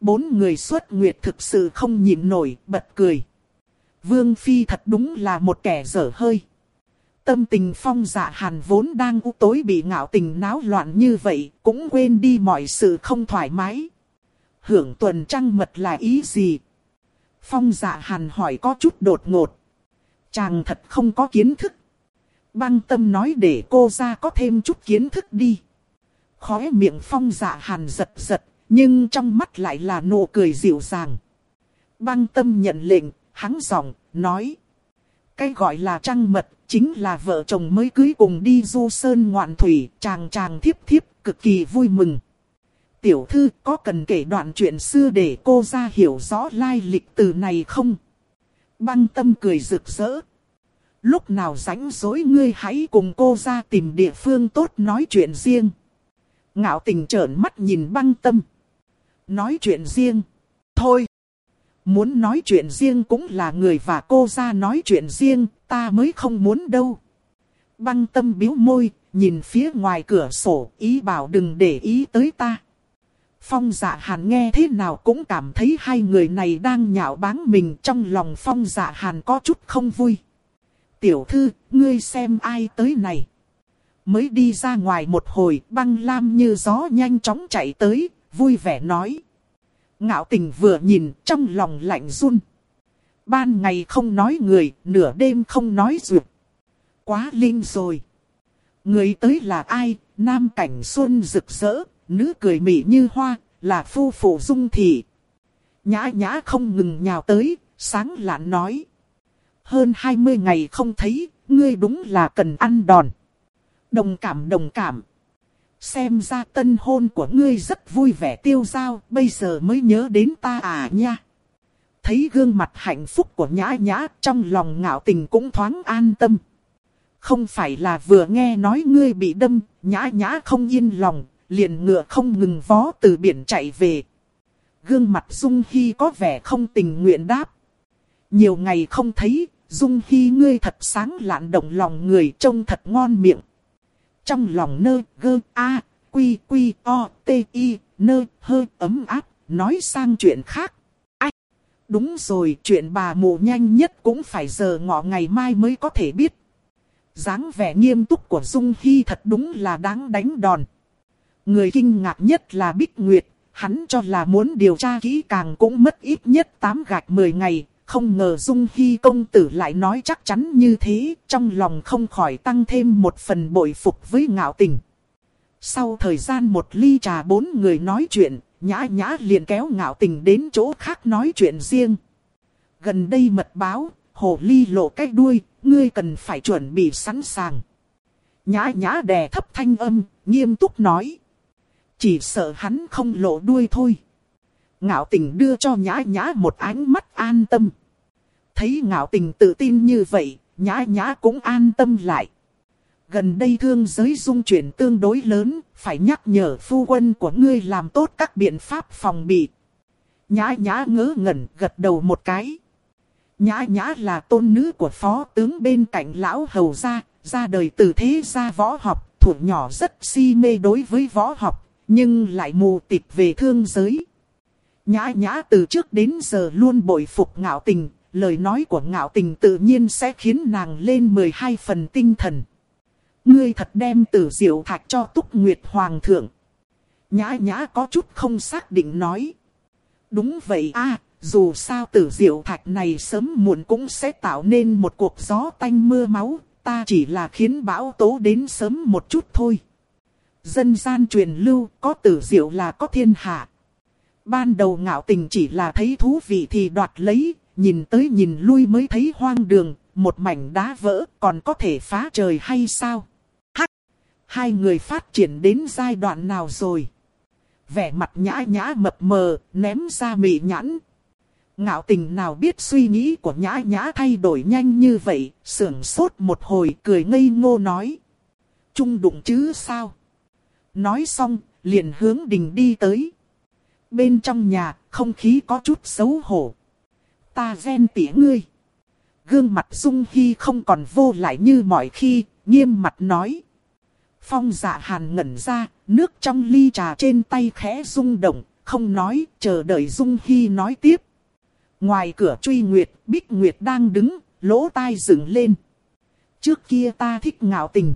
Bốn người xuất nguyệt thực sự không nhịn nổi, bật cười. Vương Phi thật đúng là một kẻ dở hơi. Tâm tình phong dạ hàn vốn đang u tối bị ngạo tình náo loạn như vậy, cũng quên đi mọi sự không thoải mái hưởng tuần trăng mật là ý gì? Phong dạ hàn hỏi có chút đột ngột. Chàng thật không có kiến thức. Băng tâm nói để cô ra có thêm chút kiến thức đi. Khóe miệng phong dạ hàn giật giật, nhưng trong mắt lại là nụ cười dịu dàng. Băng tâm nhận lệnh, hắn giọng, nói. Cái gọi là trăng mật, chính là vợ chồng mới cưới cùng đi du sơn ngoạn thủy, chàng chàng thiếp thiếp, cực kỳ vui mừng tiểu thư có cần kể đoạn chuyện xưa để cô ra hiểu rõ lai lịch từ này không? Băng tâm cười rực rỡ. Lúc nào rảnh rỗi ngươi hãy cùng cô ra tìm địa phương tốt nói chuyện riêng. Ngạo tình trợn mắt nhìn băng tâm. Nói chuyện riêng. Thôi. Muốn nói chuyện riêng cũng là người và cô ra nói chuyện riêng, ta mới không muốn đâu. Băng tâm biếu môi, nhìn phía ngoài cửa sổ, ý bảo đừng để ý tới ta. Phong dạ hàn nghe thế nào cũng cảm thấy hai người này đang nhạo báng mình trong lòng phong dạ hàn có chút không vui. Tiểu thư, ngươi xem ai tới này. Mới đi ra ngoài một hồi băng lam như gió nhanh chóng chạy tới, vui vẻ nói. Ngạo tình vừa nhìn trong lòng lạnh run. Ban ngày không nói người, nửa đêm không nói ruột, Quá linh rồi. Người tới là ai, nam cảnh xuân rực rỡ, nữ cười mị như hoa, là phu phụ dung thị. Nhã nhã không ngừng nhào tới, sáng lạn nói. Hơn 20 ngày không thấy, ngươi đúng là cần ăn đòn. Đồng cảm đồng cảm. Xem ra tân hôn của ngươi rất vui vẻ tiêu dao, bây giờ mới nhớ đến ta à nha. Thấy gương mặt hạnh phúc của nhã nhã, trong lòng ngạo tình cũng thoáng an tâm. Không phải là vừa nghe nói ngươi bị đâm, nhã nhã không yên lòng, liền ngựa không ngừng vó từ biển chạy về. Gương mặt Dung Hy có vẻ không tình nguyện đáp. Nhiều ngày không thấy, Dung Hy ngươi thật sáng lạn động lòng người trông thật ngon miệng. Trong lòng nơ gơ a quy quy o t i nơ hơi ấm áp, nói sang chuyện khác. Ách! Đúng rồi, chuyện bà mù nhanh nhất cũng phải giờ ngọ ngày mai mới có thể biết. dáng vẻ nghiêm túc của Dung Hy thật đúng là đáng đánh đòn. Người kinh ngạc nhất là Bích Nguyệt, hắn cho là muốn điều tra kỹ càng cũng mất ít nhất 8 gạch 10 ngày, không ngờ Dung Hy công tử lại nói chắc chắn như thế, trong lòng không khỏi tăng thêm một phần bội phục với ngạo tình. Sau thời gian một ly trà bốn người nói chuyện, nhã nhã liền kéo ngạo tình đến chỗ khác nói chuyện riêng. Gần đây mật báo, hồ ly lộ cái đuôi, ngươi cần phải chuẩn bị sẵn sàng. Nhã nhã đè thấp thanh âm, nghiêm túc nói. Chỉ sợ hắn không lộ đuôi thôi. Ngạo tình đưa cho nhã nhã một ánh mắt an tâm. Thấy ngạo tình tự tin như vậy, nhã nhã cũng an tâm lại. Gần đây thương giới dung chuyển tương đối lớn, phải nhắc nhở phu quân của ngươi làm tốt các biện pháp phòng bị. Nhã nhã ngớ ngẩn gật đầu một cái. Nhã nhã là tôn nữ của phó tướng bên cạnh lão hầu gia, ra đời từ thế gia võ học, thủ nhỏ rất si mê đối với võ học, nhưng lại mù tịt về thương giới. Nhã nhã từ trước đến giờ luôn bội phục ngạo tình, lời nói của ngạo tình tự nhiên sẽ khiến nàng lên 12 phần tinh thần. Ngươi thật đem tử diệu thạch cho túc nguyệt hoàng thượng. Nhã nhã có chút không xác định nói. Đúng vậy a dù sao tử diệu thạch này sớm muộn cũng sẽ tạo nên một cuộc gió tanh mưa máu, ta chỉ là khiến bão tố đến sớm một chút thôi. Dân gian truyền lưu có tử diệu là có thiên hạ. Ban đầu ngạo tình chỉ là thấy thú vị thì đoạt lấy, nhìn tới nhìn lui mới thấy hoang đường, một mảnh đá vỡ còn có thể phá trời hay sao? Hắc! Hai người phát triển đến giai đoạn nào rồi? Vẻ mặt nhã nhã mập mờ, ném ra mị nhãn. Ngạo tình nào biết suy nghĩ của nhã nhã thay đổi nhanh như vậy, sưởng sốt một hồi cười ngây ngô nói. Trung đụng chứ sao? Nói xong, liền hướng đình đi tới. Bên trong nhà, không khí có chút xấu hổ. Ta ghen tỉa ngươi. Gương mặt Dung Hy không còn vô lại như mọi khi, nghiêm mặt nói. Phong dạ hàn ngẩn ra, nước trong ly trà trên tay khẽ rung động, không nói, chờ đợi Dung Hy nói tiếp. Ngoài cửa truy nguyệt, Bích Nguyệt đang đứng, lỗ tai dựng lên. Trước kia ta thích ngạo tình.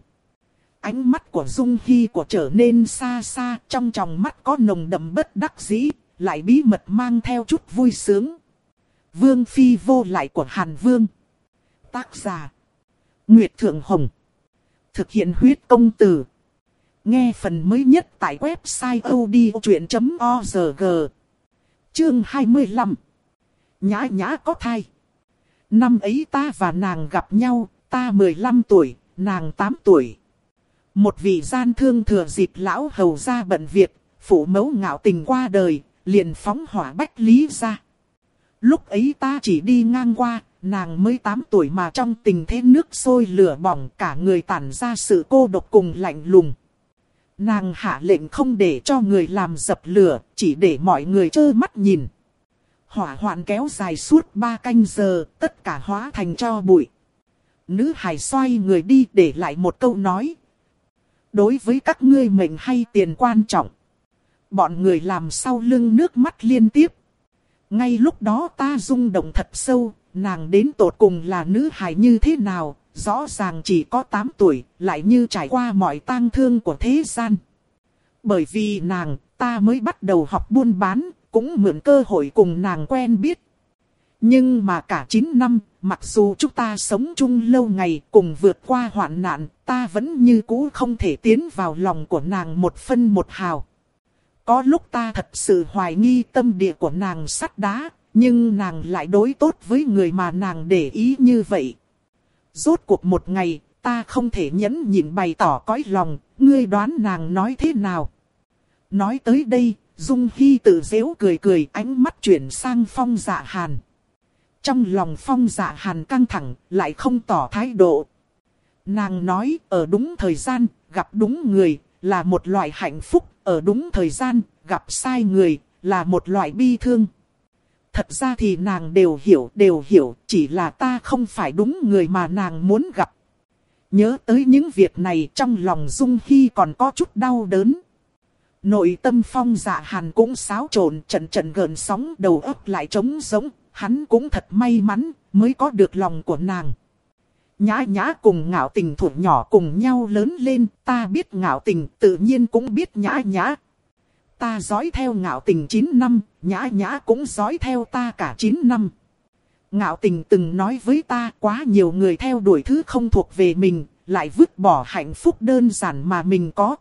Ánh mắt của Dung Hy của trở nên xa xa, trong tròng mắt có nồng đậm bất đắc dĩ, lại bí mật mang theo chút vui sướng. Vương Phi vô lại của Hàn Vương. Tác giả. Nguyệt Thượng Hồng. Thực hiện huyết công từ. Nghe phần mới nhất tại website odchuyện.org. Chương 25. Nhã nhã có thai. Năm ấy ta và nàng gặp nhau, ta 15 tuổi, nàng 8 tuổi. Một vị gian thương thừa dịp lão hầu ra bận việc, phụ mẫu ngạo tình qua đời, liền phóng hỏa bách lý ra. Lúc ấy ta chỉ đi ngang qua, nàng mới 8 tuổi mà trong tình thế nước sôi lửa bỏng cả người tản ra sự cô độc cùng lạnh lùng. Nàng hạ lệnh không để cho người làm dập lửa, chỉ để mọi người trơ mắt nhìn. Hỏa hoạn kéo dài suốt 3 canh giờ, tất cả hóa thành cho bụi. Nữ hài xoay người đi để lại một câu nói. Đối với các ngươi mệnh hay tiền quan trọng. Bọn người làm sau lưng nước mắt liên tiếp. Ngay lúc đó ta rung động thật sâu, nàng đến tột cùng là nữ hài như thế nào, rõ ràng chỉ có 8 tuổi, lại như trải qua mọi tang thương của thế gian. Bởi vì nàng, ta mới bắt đầu học buôn bán, cũng mượn cơ hội cùng nàng quen biết. Nhưng mà cả 9 năm, mặc dù chúng ta sống chung lâu ngày cùng vượt qua hoạn nạn, ta vẫn như cũ không thể tiến vào lòng của nàng một phân một hào. Có lúc ta thật sự hoài nghi tâm địa của nàng sắt đá, nhưng nàng lại đối tốt với người mà nàng để ý như vậy. Rốt cuộc một ngày, ta không thể nhẫn nhịn bày tỏ cõi lòng, ngươi đoán nàng nói thế nào. Nói tới đây, Dung Hy tự dễu cười cười ánh mắt chuyển sang phong dạ hàn. Trong lòng phong dạ hàn căng thẳng, lại không tỏ thái độ. Nàng nói, ở đúng thời gian, gặp đúng người, là một loại hạnh phúc, ở đúng thời gian, gặp sai người, là một loại bi thương. Thật ra thì nàng đều hiểu, đều hiểu, chỉ là ta không phải đúng người mà nàng muốn gặp. Nhớ tới những việc này trong lòng Dung Hy còn có chút đau đớn. Nội tâm phong dạ hàn cũng xáo trộn trận trận gợn sóng đầu ấp lại trống giống, hắn cũng thật may mắn mới có được lòng của nàng. Nhã nhã cùng ngạo tình thủ nhỏ cùng nhau lớn lên, ta biết ngạo tình tự nhiên cũng biết nhã nhã. Ta dõi theo ngạo tình 9 năm, nhã nhã cũng dõi theo ta cả 9 năm. Ngạo tình từng nói với ta quá nhiều người theo đuổi thứ không thuộc về mình, lại vứt bỏ hạnh phúc đơn giản mà mình có.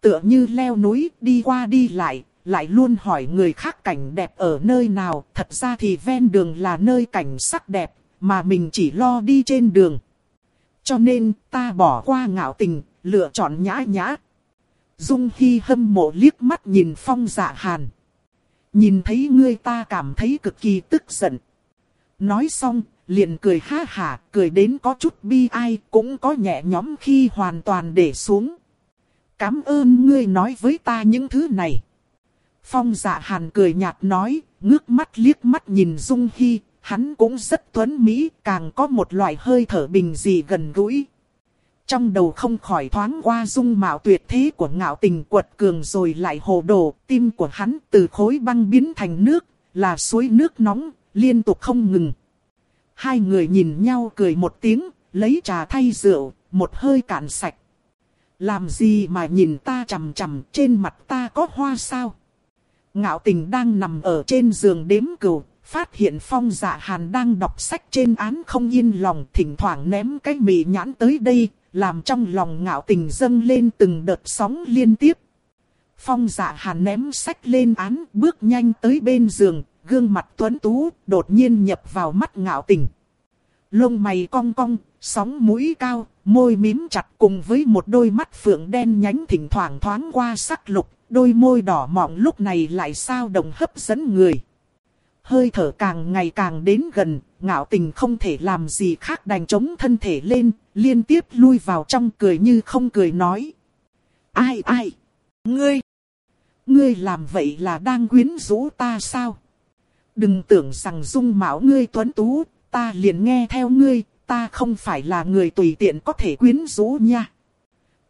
Tựa như leo núi, đi qua đi lại, lại luôn hỏi người khác cảnh đẹp ở nơi nào. Thật ra thì ven đường là nơi cảnh sắc đẹp, mà mình chỉ lo đi trên đường. Cho nên, ta bỏ qua ngạo tình, lựa chọn nhã nhã. Dung Hy hâm mộ liếc mắt nhìn phong dạ hàn. Nhìn thấy ngươi ta cảm thấy cực kỳ tức giận. Nói xong, liền cười ha hả, cười đến có chút bi ai, cũng có nhẹ nhõm khi hoàn toàn để xuống. Cảm ơn ngươi nói với ta những thứ này. Phong dạ hàn cười nhạt nói, ngước mắt liếc mắt nhìn Dung Hy, hắn cũng rất tuấn mỹ, càng có một loại hơi thở bình dị gần gũi. Trong đầu không khỏi thoáng qua dung mạo tuyệt thế của ngạo tình quật cường rồi lại hồ đồ, tim của hắn từ khối băng biến thành nước, là suối nước nóng, liên tục không ngừng. Hai người nhìn nhau cười một tiếng, lấy trà thay rượu, một hơi cạn sạch. Làm gì mà nhìn ta chằm chằm trên mặt ta có hoa sao? Ngạo tình đang nằm ở trên giường đếm cừu, phát hiện phong dạ hàn đang đọc sách trên án không yên lòng, thỉnh thoảng ném cái mì nhãn tới đây, làm trong lòng ngạo tình dâng lên từng đợt sóng liên tiếp. Phong dạ hàn ném sách lên án, bước nhanh tới bên giường, gương mặt tuấn tú, đột nhiên nhập vào mắt ngạo tình. Lông mày cong cong, sóng mũi cao, môi mím chặt cùng với một đôi mắt phượng đen nhánh thỉnh thoảng thoáng qua sắc lục, đôi môi đỏ mọng lúc này lại sao đồng hấp dẫn người. Hơi thở càng ngày càng đến gần, ngạo tình không thể làm gì khác đành chống thân thể lên, liên tiếp lui vào trong cười như không cười nói. Ai ai? Ngươi! Ngươi làm vậy là đang quyến rũ ta sao? Đừng tưởng rằng dung mạo ngươi tuấn tú, ta liền nghe theo ngươi, ta không phải là người tùy tiện có thể quyến rũ nha.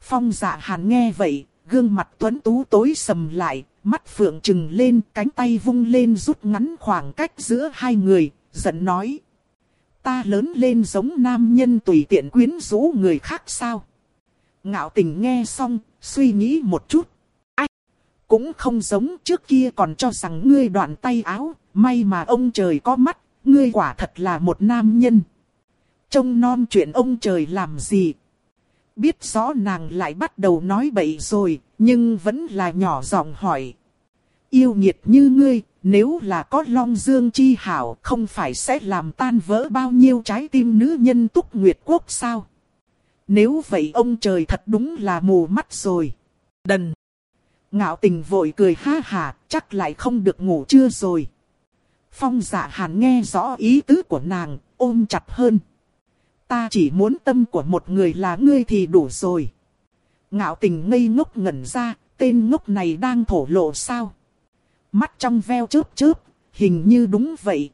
Phong dạ hàn nghe vậy, gương mặt tuấn tú tối sầm lại, mắt phượng trừng lên, cánh tay vung lên rút ngắn khoảng cách giữa hai người, giận nói. Ta lớn lên giống nam nhân tùy tiện quyến rũ người khác sao? Ngạo tình nghe xong, suy nghĩ một chút. Ách! Cũng không giống trước kia còn cho rằng ngươi đoạn tay áo, may mà ông trời có mắt, ngươi quả thật là một nam nhân. Trông non chuyện ông trời làm gì? Biết rõ nàng lại bắt đầu nói bậy rồi, nhưng vẫn là nhỏ giọng hỏi. Yêu nghiệt như ngươi, nếu là có long dương chi hảo, không phải sẽ làm tan vỡ bao nhiêu trái tim nữ nhân túc nguyệt quốc sao? Nếu vậy ông trời thật đúng là mù mắt rồi. Đần. Ngạo tình vội cười ha hà, chắc lại không được ngủ chưa rồi. Phong dạ hàn nghe rõ ý tứ của nàng, ôm chặt hơn. Ta chỉ muốn tâm của một người là ngươi thì đủ rồi. Ngạo tình ngây ngốc ngẩn ra, tên ngốc này đang thổ lộ sao? Mắt trong veo chớp chớp, hình như đúng vậy.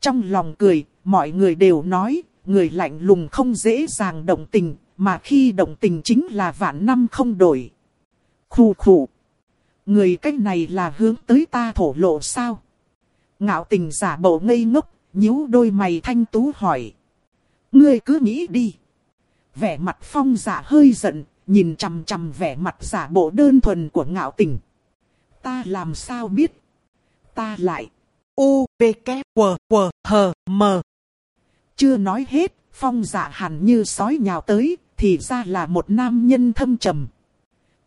Trong lòng cười, mọi người đều nói, người lạnh lùng không dễ dàng động tình, mà khi động tình chính là vạn năm không đổi. Khù khù. Người cách này là hướng tới ta thổ lộ sao? Ngạo tình giả bộ ngây ngốc, nhíu đôi mày thanh tú hỏi. Ngươi cứ nghĩ đi. Vẻ mặt phong giả hơi giận, nhìn chằm chằm vẻ mặt giả bộ đơn thuần của ngạo tình. Ta làm sao biết? Ta lại. U, V, K, W, W, H, M. Chưa nói hết, phong giả hẳn như sói nhào tới, thì ra là một nam nhân thâm trầm.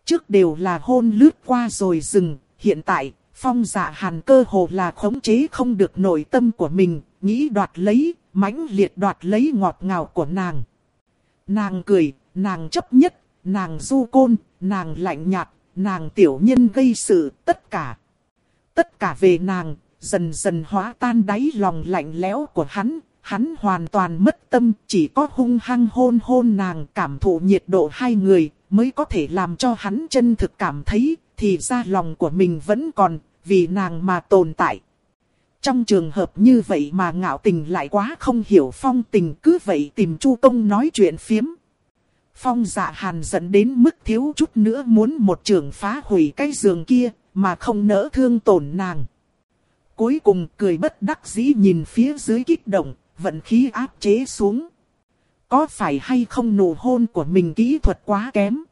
Trước đều là hôn lướt qua rồi dừng, hiện tại, phong giả hàn cơ hồ là khống chế không được nội tâm của mình, nghĩ đoạt lấy, mãnh liệt đoạt lấy ngọt ngào của nàng. nàng cười, nàng chấp nhất, nàng du côn, nàng lạnh nhạt, nàng tiểu nhân gây sự, tất cả. Tất cả về nàng, dần dần hóa tan đáy lòng lạnh lẽo của hắn, hắn hoàn toàn mất tâm, chỉ có hung hăng hôn hôn nàng cảm thụ nhiệt độ hai người, mới có thể làm cho hắn chân thực cảm thấy, thì ra lòng của mình vẫn còn, vì nàng mà tồn tại. Trong trường hợp như vậy mà ngạo tình lại quá không hiểu phong tình cứ vậy tìm chu công nói chuyện phiếm. Phong dạ hàn dẫn đến mức thiếu chút nữa muốn một trường phá hủy cái giường kia, mà không nỡ thương tổn nàng. Cuối cùng cười bất đắc dĩ nhìn phía dưới kích động, vận khí áp chế xuống. Có phải hay không nụ hôn của mình kỹ thuật quá kém?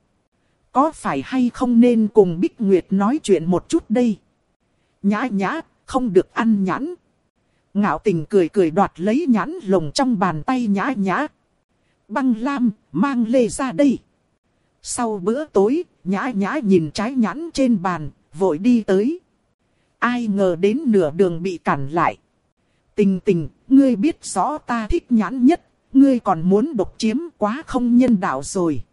Có phải hay không nên cùng Bích Nguyệt nói chuyện một chút đây? Nhã nhã, không được ăn nhãn. Ngạo tình cười cười đoạt lấy nhãn lồng trong bàn tay nhã nhã. Băng lam, mang lê ra đây. Sau bữa tối, nhã nhã nhìn trái nhãn trên bàn, vội đi tới. Ai ngờ đến nửa đường bị cản lại. Tình tình, ngươi biết rõ ta thích nhãn nhất, ngươi còn muốn độc chiếm quá không nhân đạo rồi.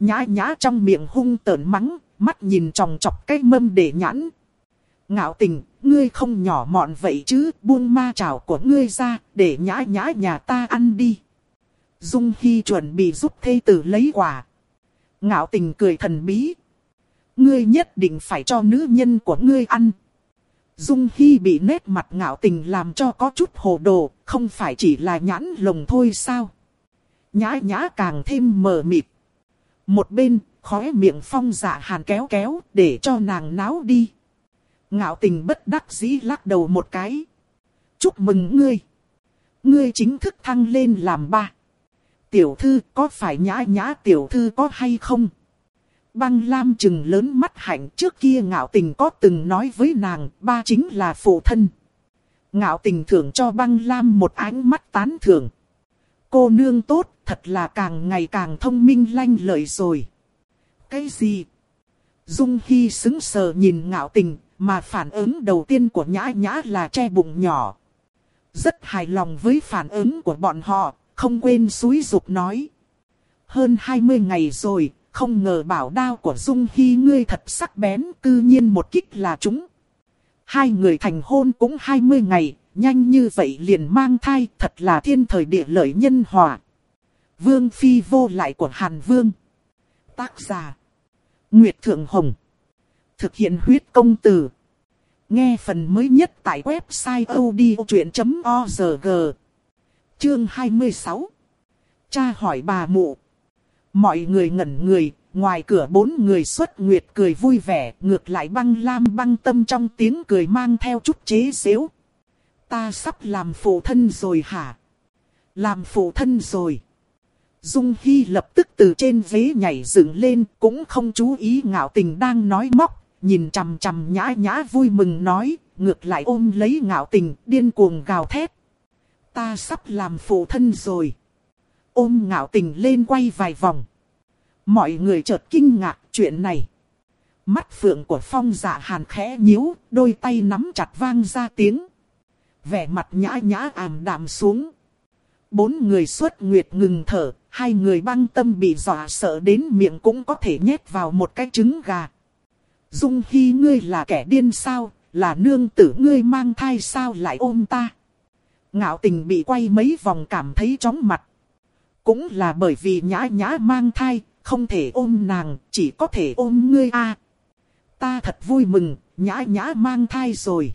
Nhã nhã trong miệng hung tợn mắng, mắt nhìn tròng trọc cái mâm để nhãn. Ngạo tình, ngươi không nhỏ mọn vậy chứ, buông ma trào của ngươi ra, để nhã nhã nhà ta ăn đi. Dung Hy chuẩn bị giúp thê tử lấy quà. Ngạo tình cười thần bí. Ngươi nhất định phải cho nữ nhân của ngươi ăn. Dung Hy bị nét mặt ngạo tình làm cho có chút hồ đồ, không phải chỉ là nhãn lồng thôi sao. Nhã nhã càng thêm mờ mịt. Một bên, khóe miệng phong dạ hàn kéo kéo, để cho nàng náo đi. Ngạo tình bất đắc dĩ lắc đầu một cái. Chúc mừng ngươi. Ngươi chính thức thăng lên làm ba. Tiểu thư có phải nhã nhã tiểu thư có hay không? Băng Lam chừng lớn mắt hạnh trước kia ngạo tình có từng nói với nàng, ba chính là phụ thân. Ngạo tình thưởng cho băng Lam một ánh mắt tán thưởng. Cô nương tốt, thật là càng ngày càng thông minh lanh lợi rồi. Cái gì? Dung Hy xứng sờ nhìn ngạo tình, mà phản ứng đầu tiên của nhã nhã là che bụng nhỏ. Rất hài lòng với phản ứng của bọn họ, không quên suối dục nói. Hơn 20 ngày rồi, không ngờ bảo đao của Dung Hy ngươi thật sắc bén, cư nhiên một kích là chúng. Hai người thành hôn cũng 20 ngày, nhanh như vậy liền mang thai, thật là thiên thời địa lợi nhân hòa. Vương Phi vô lại của Hàn Vương. Tác giả. Nguyệt Thượng Hồng. Thực hiện huyết công từ. Nghe phần mới nhất tại website odchuyện.org. Chương 26. Cha hỏi bà mụ. Mọi người ngẩn người, ngoài cửa bốn người xuất nguyệt cười vui vẻ, ngược lại băng lam băng tâm trong tiếng cười mang theo chút chế xếu. Ta sắp làm phụ thân rồi hả? Làm phụ thân rồi. Dung Hy lập tức từ trên ghế nhảy dựng lên, cũng không chú ý ngạo tình đang nói móc, nhìn chằm chằm nhã nhã vui mừng nói, ngược lại ôm lấy ngạo tình, điên cuồng gào thét. Ta sắp làm phụ thân rồi. Ôm ngạo tình lên quay vài vòng. Mọi người chợt kinh ngạc chuyện này. Mắt phượng của phong dạ hàn khẽ nhíu, đôi tay nắm chặt vang ra tiếng. Vẻ mặt nhã nhã ảm đạm xuống. Bốn người xuất nguyệt ngừng thở, hai người băng tâm bị dọa sợ đến miệng cũng có thể nhét vào một cái trứng gà. Dung Hy ngươi là kẻ điên sao, là nương tử ngươi mang thai sao lại ôm ta. Ngạo tình bị quay mấy vòng cảm thấy chóng mặt. Cũng là bởi vì nhã nhã mang thai, không thể ôm nàng, chỉ có thể ôm ngươi a. Ta thật vui mừng, nhã nhã mang thai rồi.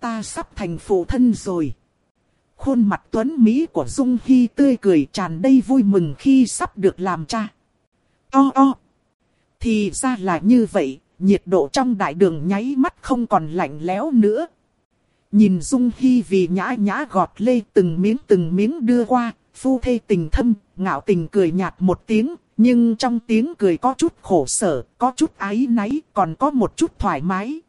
Ta sắp thành phụ thân rồi. Khuôn mặt tuấn Mỹ của Dung Hy tươi cười tràn đầy vui mừng khi sắp được làm cha. O o. Thì ra là như vậy, nhiệt độ trong đại đường nháy mắt không còn lạnh lẽo nữa. Nhìn Dung Hy vì nhã nhã gọt lê từng miếng từng miếng đưa qua, phu thê tình thâm, ngạo tình cười nhạt một tiếng, nhưng trong tiếng cười có chút khổ sở, có chút áy náy, còn có một chút thoải mái.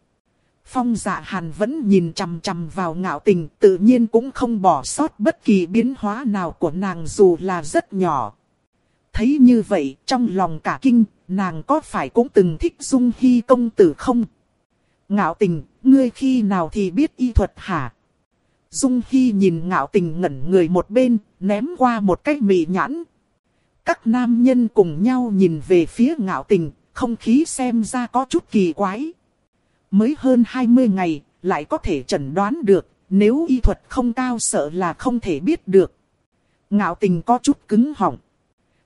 Phong dạ hàn vẫn nhìn chằm chằm vào ngạo tình, tự nhiên cũng không bỏ sót bất kỳ biến hóa nào của nàng dù là rất nhỏ. Thấy như vậy, trong lòng cả kinh, nàng có phải cũng từng thích dung hy công tử không? Ngạo tình, ngươi khi nào thì biết y thuật hả? Dung Hy nhìn ngạo tình ngẩn người một bên, ném qua một cái mị nhãn. Các nam nhân cùng nhau nhìn về phía ngạo tình, không khí xem ra có chút kỳ quái. Mới hơn 20 ngày, lại có thể chẩn đoán được, nếu y thuật không cao sợ là không thể biết được. Ngạo tình có chút cứng họng.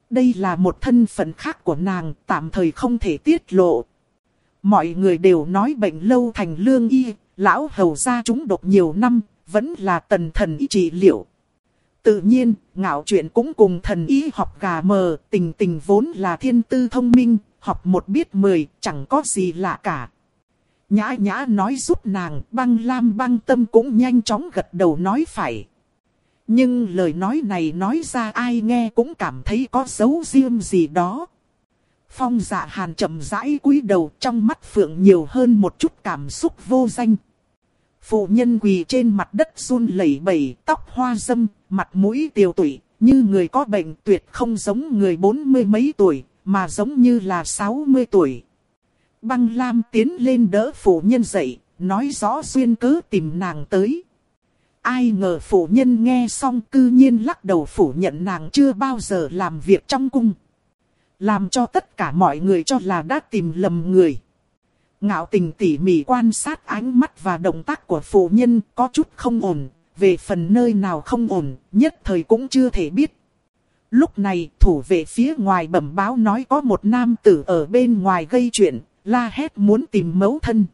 Đây là một thân phận khác của nàng, tạm thời không thể tiết lộ. Mọi người đều nói bệnh lâu thành lương y, lão hầu gia chúng độc nhiều năm, vẫn là tần thần y trị liệu. Tự nhiên, ngạo chuyện cũng cùng thần y học gà mờ, tình tình vốn là thiên tư thông minh, học một biết mười, chẳng có gì lạ cả. Nhã nhã nói giúp nàng, băng lam băng tâm cũng nhanh chóng gật đầu nói phải. Nhưng lời nói này nói ra ai nghe cũng cảm thấy có dấu riêng gì đó. Phong dạ hàn chậm rãi cúi đầu trong mắt phượng nhiều hơn một chút cảm xúc vô danh. Phụ nhân quỳ trên mặt đất run lẩy bẩy, tóc hoa dâm, mặt mũi tiều tụy, như người có bệnh tuyệt không giống người bốn mươi mấy tuổi, mà giống như là sáu mươi tuổi. Băng Lam tiến lên đỡ phụ nhân dậy, nói rõ xuyên cớ tìm nàng tới. Ai ngờ phụ nhân nghe xong cư nhiên lắc đầu phủ nhận nàng chưa bao giờ làm việc trong cung. Làm cho tất cả mọi người cho là đã tìm lầm người. Ngạo tình tỉ mỉ quan sát ánh mắt và động tác của phụ nhân có chút không ổn. Về phần nơi nào không ổn, nhất thời cũng chưa thể biết. Lúc này thủ vệ phía ngoài bẩm báo nói có một nam tử ở bên ngoài gây chuyện, la hét muốn tìm mẫu thân.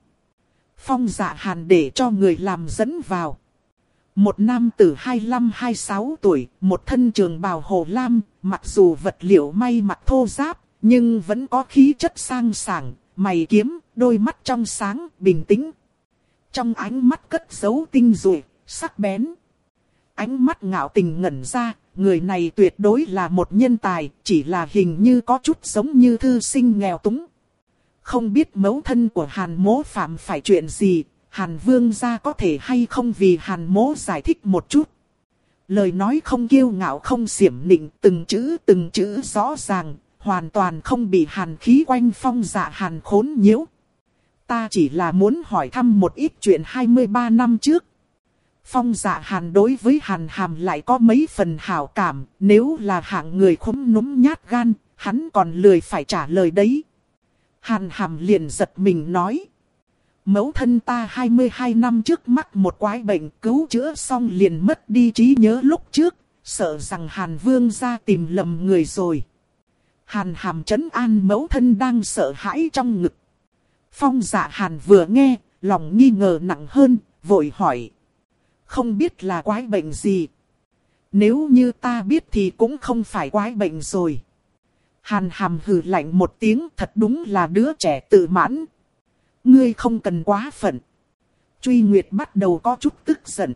Phong dạ hàn để cho người làm dẫn vào. Một nam tử 25-26 tuổi, một thân trường bào hồ lam, mặc dù vật liệu may mặc thô giáp, nhưng vẫn có khí chất sang sảng, mày kiếm, đôi mắt trong sáng, bình tĩnh. Trong ánh mắt cất giấu tinh rụi, sắc bén. Ánh mắt ngạo tình ngẩn ra, người này tuyệt đối là một nhân tài, chỉ là hình như có chút giống như thư sinh nghèo túng. Không biết mẫu thân của Hàn mố phạm phải chuyện gì, Hàn vương gia có thể hay không vì Hàn mố giải thích một chút. Lời nói không kiêu ngạo không xiểm nịnh, từng chữ từng chữ rõ ràng, hoàn toàn không bị hàn khí quanh phong dạ hàn khốn nhiễu. Ta chỉ là muốn hỏi thăm một ít chuyện 23 năm trước. Phong dạ hàn đối với hàn hàm lại có mấy phần hảo cảm, nếu là hạng người khúm núm nhát gan, hắn còn lười phải trả lời đấy. Hàn hàm liền giật mình nói. Mẫu thân ta 22 năm trước mắc một quái bệnh cứu chữa xong liền mất đi trí nhớ lúc trước, sợ rằng Hàn Vương ra tìm lầm người rồi. Hàn hàm chấn an mẫu thân đang sợ hãi trong ngực. Phong dạ hàn vừa nghe, lòng nghi ngờ nặng hơn, vội hỏi. Không biết là quái bệnh gì. Nếu như ta biết thì cũng không phải quái bệnh rồi. Hàn hàm hừ lạnh một tiếng thật đúng là đứa trẻ tự mãn. Ngươi không cần quá phận. Truy Nguyệt bắt đầu có chút tức giận.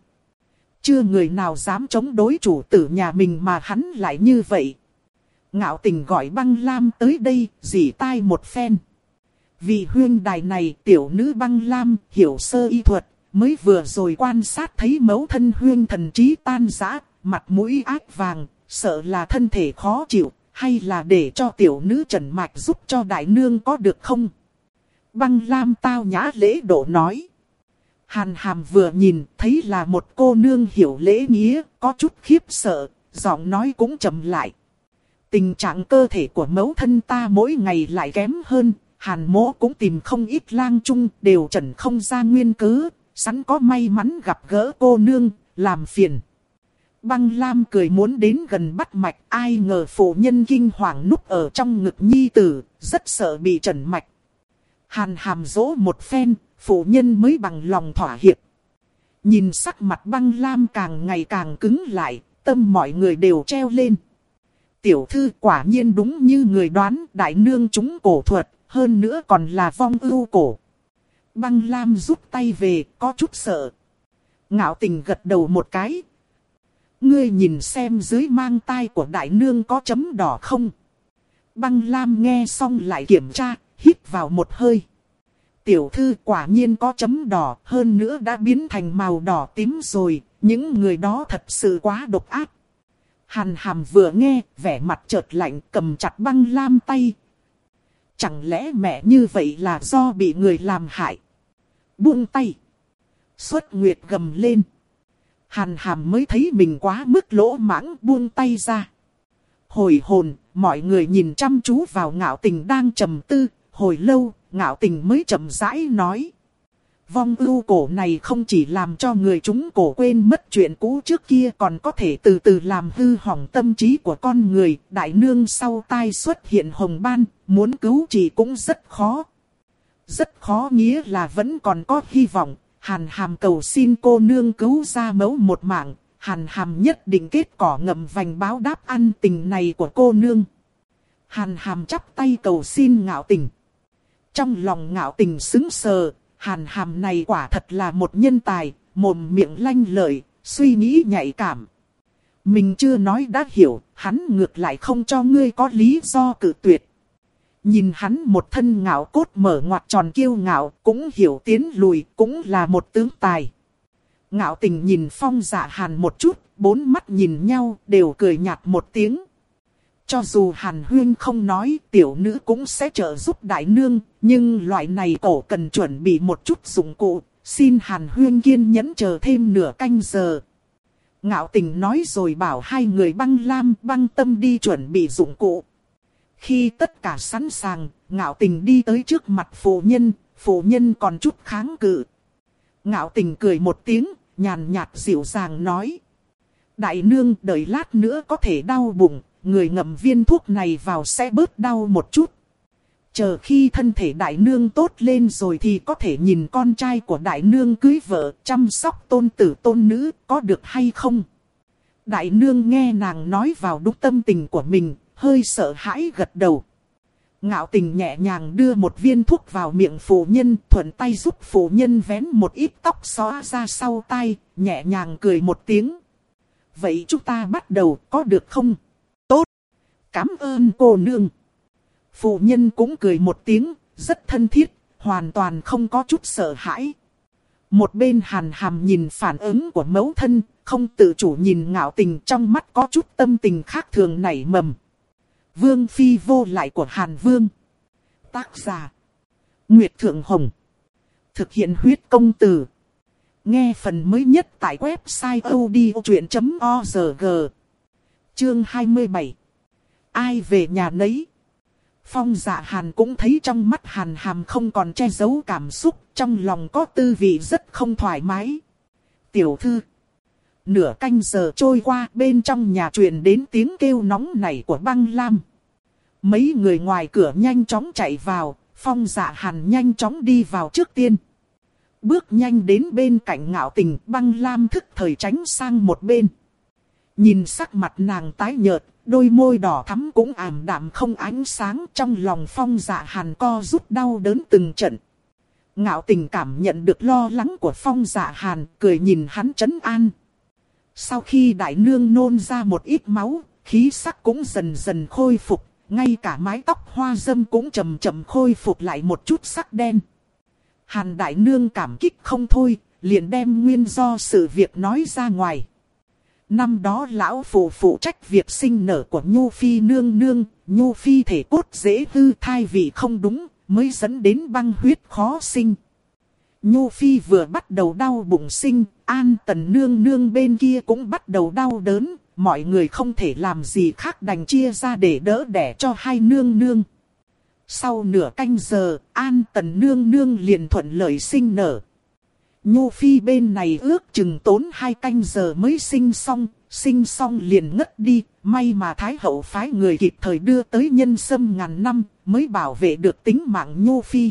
Chưa người nào dám chống đối chủ tử nhà mình mà hắn lại như vậy. Ngạo tình gọi băng lam tới đây, dì tai một phen. Vì huyên đài này tiểu nữ băng lam hiểu sơ y thuật, mới vừa rồi quan sát thấy mẫu thân huyên thần trí tan rã, mặt mũi ác vàng, sợ là thân thể khó chịu, hay là để cho tiểu nữ trần mạch giúp cho đại nương có được không? Băng lam tao nhã lễ độ nói. Hàn hàm vừa nhìn thấy là một cô nương hiểu lễ nghĩa, có chút khiếp sợ, giọng nói cũng trầm lại. Tình trạng cơ thể của mẫu thân ta mỗi ngày lại kém hơn, hàn mỗ cũng tìm không ít lang chung, đều trần không ra nguyên cớ, sẵn có may mắn gặp gỡ cô nương, làm phiền. Băng Lam cười muốn đến gần bắt mạch, ai ngờ phụ nhân kinh hoàng núp ở trong ngực nhi tử, rất sợ bị trần mạch. Hàn hàm dỗ một phen, phụ nhân mới bằng lòng thỏa hiệp. Nhìn sắc mặt băng Lam càng ngày càng cứng lại, tâm mọi người đều treo lên. Tiểu thư quả nhiên đúng như người đoán đại nương chúng cổ thuật, hơn nữa còn là vong ưu cổ. Băng Lam rút tay về, có chút sợ. Ngạo tình gật đầu một cái. Ngươi nhìn xem dưới mang tai của đại nương có chấm đỏ không? Băng Lam nghe xong lại kiểm tra, hít vào một hơi. Tiểu thư quả nhiên có chấm đỏ, hơn nữa đã biến thành màu đỏ tím rồi, những người đó thật sự quá độc ác. Hàn hàm vừa nghe, vẻ mặt chợt lạnh cầm chặt băng lam tay. Chẳng lẽ mẹ như vậy là do bị người làm hại? Buông tay. Xuất nguyệt gầm lên. Hàn hàm mới thấy mình quá mức lỗ mãng buông tay ra. hồi hồn, mọi người nhìn chăm chú vào ngạo tình đang trầm tư, hồi lâu, ngạo tình mới chậm rãi nói. Vong ưu cổ này không chỉ làm cho người chúng cổ quên mất chuyện cũ trước kia còn có thể từ từ làm hư hỏng tâm trí của con người. Đại nương sau tai xuất hiện hồng ban, muốn cứu chỉ cũng rất khó. Rất khó nghĩa là vẫn còn có hy vọng. Hàn hàm cầu xin cô nương cứu ra mẫu một mạng. Hàn hàm nhất định kết cỏ ngậm vành báo đáp ăn tình này của cô nương. Hàn hàm chắp tay cầu xin ngạo tình. Trong lòng ngạo tình xứng sờ, hàn hàm này quả thật là một nhân tài, mồm miệng lanh lợi, suy nghĩ nhạy cảm. Mình chưa nói đã hiểu, hắn ngược lại không cho ngươi có lý do cử tuyệt. Nhìn hắn một thân ngạo cốt mở ngoặt tròn kiêu ngạo, cũng hiểu tiến lùi, cũng là một tướng tài. Ngạo tình nhìn phong dạ hàn một chút, bốn mắt nhìn nhau, đều cười nhạt một tiếng. Cho dù Hàn Huyên không nói, tiểu nữ cũng sẽ trợ giúp đại nương, nhưng loại này cổ cần chuẩn bị một chút dụng cụ, xin Hàn Huyên kiên nhẫn chờ thêm nửa canh giờ. Ngạo tình nói rồi bảo hai người băng lam băng tâm đi chuẩn bị dụng cụ. Khi tất cả sẵn sàng, ngạo tình đi tới trước mặt phụ nhân, phụ nhân còn chút kháng cự. Ngạo tình cười một tiếng, nhàn nhạt dịu dàng nói. Đại nương đợi lát nữa có thể đau bụng, người ngậm viên thuốc này vào sẽ bớt đau một chút. Chờ khi thân thể đại nương tốt lên rồi thì có thể nhìn con trai của đại nương cưới vợ, chăm sóc tôn tử tôn nữ, có được hay không? Đại nương nghe nàng nói vào đúng tâm tình của mình, hơi sợ hãi gật đầu. Ngạo tình nhẹ nhàng đưa một viên thuốc vào miệng phụ nhân, thuận tay giúp phụ nhân vén một ít tóc xóa ra sau tay, nhẹ nhàng cười một tiếng. Vậy chúng ta bắt đầu có được không? Cảm ơn cô nương. Phụ nhân cũng cười một tiếng, rất thân thiết, hoàn toàn không có chút sợ hãi. Một bên hàn hàm nhìn phản ứng của mẫu thân, không tự chủ nhìn ngạo tình trong mắt có chút tâm tình khác thường nảy mầm. Vương phi vô lại của hàn vương. Tác giả. Nguyệt Thượng Hồng. Thực hiện huyết công từ. Nghe phần mới nhất tại website odchuyện.org. Chương 27 ai về nhà nấy. Phong dạ hàn cũng thấy trong mắt hàn hàm không còn che giấu cảm xúc, trong lòng có tư vị rất không thoải mái. Tiểu thư. Nửa canh giờ trôi qua bên trong nhà truyền đến tiếng kêu nóng nảy của băng lam. Mấy người ngoài cửa nhanh chóng chạy vào, phong dạ hàn nhanh chóng đi vào trước tiên. Bước nhanh đến bên cạnh ngạo tình băng lam thức thời tránh sang một bên. Nhìn sắc mặt nàng tái nhợt, đôi môi đỏ thắm cũng ảm đạm không ánh sáng trong lòng phong dạ hàn co rút đau đớn từng trận. Ngạo tình cảm nhận được lo lắng của phong dạ hàn, cười nhìn hắn trấn an. Sau khi đại nương nôn ra một ít máu, khí sắc cũng dần dần khôi phục, ngay cả mái tóc hoa dâm cũng chậm chậm khôi phục lại một chút sắc đen. Hàn đại nương cảm kích không thôi, liền đem nguyên do sự việc nói ra ngoài. Năm đó lão phụ phụ trách việc sinh nở của Nhu Phi nương nương, Nhu Phi thể cốt dễ hư thai vì không đúng, mới dẫn đến băng huyết khó sinh. Nhu Phi vừa bắt đầu đau bụng sinh, an tần nương nương bên kia cũng bắt đầu đau đớn, mọi người không thể làm gì khác đành chia ra để đỡ đẻ cho hai nương nương. Sau nửa canh giờ, an tần nương nương liền thuận lợi sinh nở. Nhu Phi bên này ước chừng tốn hai canh giờ mới sinh xong, sinh xong liền ngất đi, may mà Thái Hậu phái người kịp thời đưa tới nhân sâm ngàn năm, mới bảo vệ được tính mạng Nhu Phi.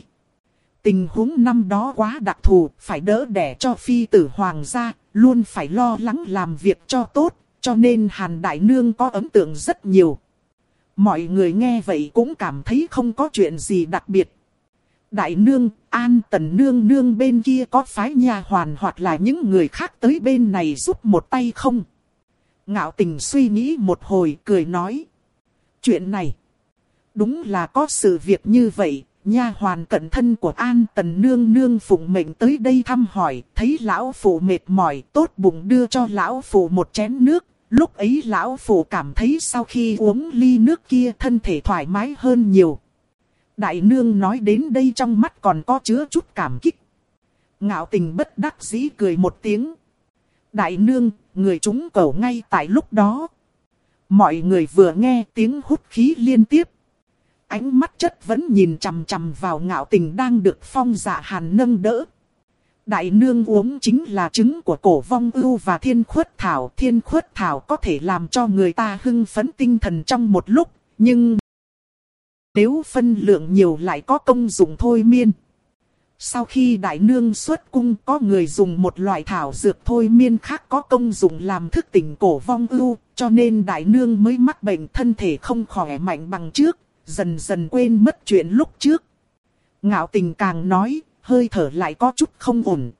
Tình huống năm đó quá đặc thù, phải đỡ đẻ cho Phi tử Hoàng gia, luôn phải lo lắng làm việc cho tốt, cho nên Hàn Đại Nương có ấn tượng rất nhiều. Mọi người nghe vậy cũng cảm thấy không có chuyện gì đặc biệt, Đại nương, an tần nương nương bên kia có phái nhà hoàn hoặc là những người khác tới bên này giúp một tay không? Ngạo tình suy nghĩ một hồi cười nói. Chuyện này, đúng là có sự việc như vậy, nha hoàn cận thân của an tần nương nương phụng mệnh tới đây thăm hỏi, thấy lão phụ mệt mỏi, tốt bụng đưa cho lão phụ một chén nước. Lúc ấy lão phụ cảm thấy sau khi uống ly nước kia thân thể thoải mái hơn nhiều. Đại nương nói đến đây trong mắt còn có chứa chút cảm kích. Ngạo tình bất đắc dĩ cười một tiếng. Đại nương, người chúng cầu ngay tại lúc đó. Mọi người vừa nghe tiếng hút khí liên tiếp. Ánh mắt chất vẫn nhìn chằm chằm vào ngạo tình đang được phong dạ hàn nâng đỡ. Đại nương uống chính là trứng của cổ vong ưu và thiên khuất thảo. Thiên khuất thảo có thể làm cho người ta hưng phấn tinh thần trong một lúc, nhưng nếu phân lượng nhiều lại có công dụng thôi miên. Sau khi đại nương xuất cung có người dùng một loại thảo dược thôi miên khác có công dụng làm thức tỉnh cổ vong ưu, cho nên đại nương mới mắc bệnh thân thể không khỏe mạnh bằng trước, dần dần quên mất chuyện lúc trước. Ngạo tình càng nói, hơi thở lại có chút không ổn.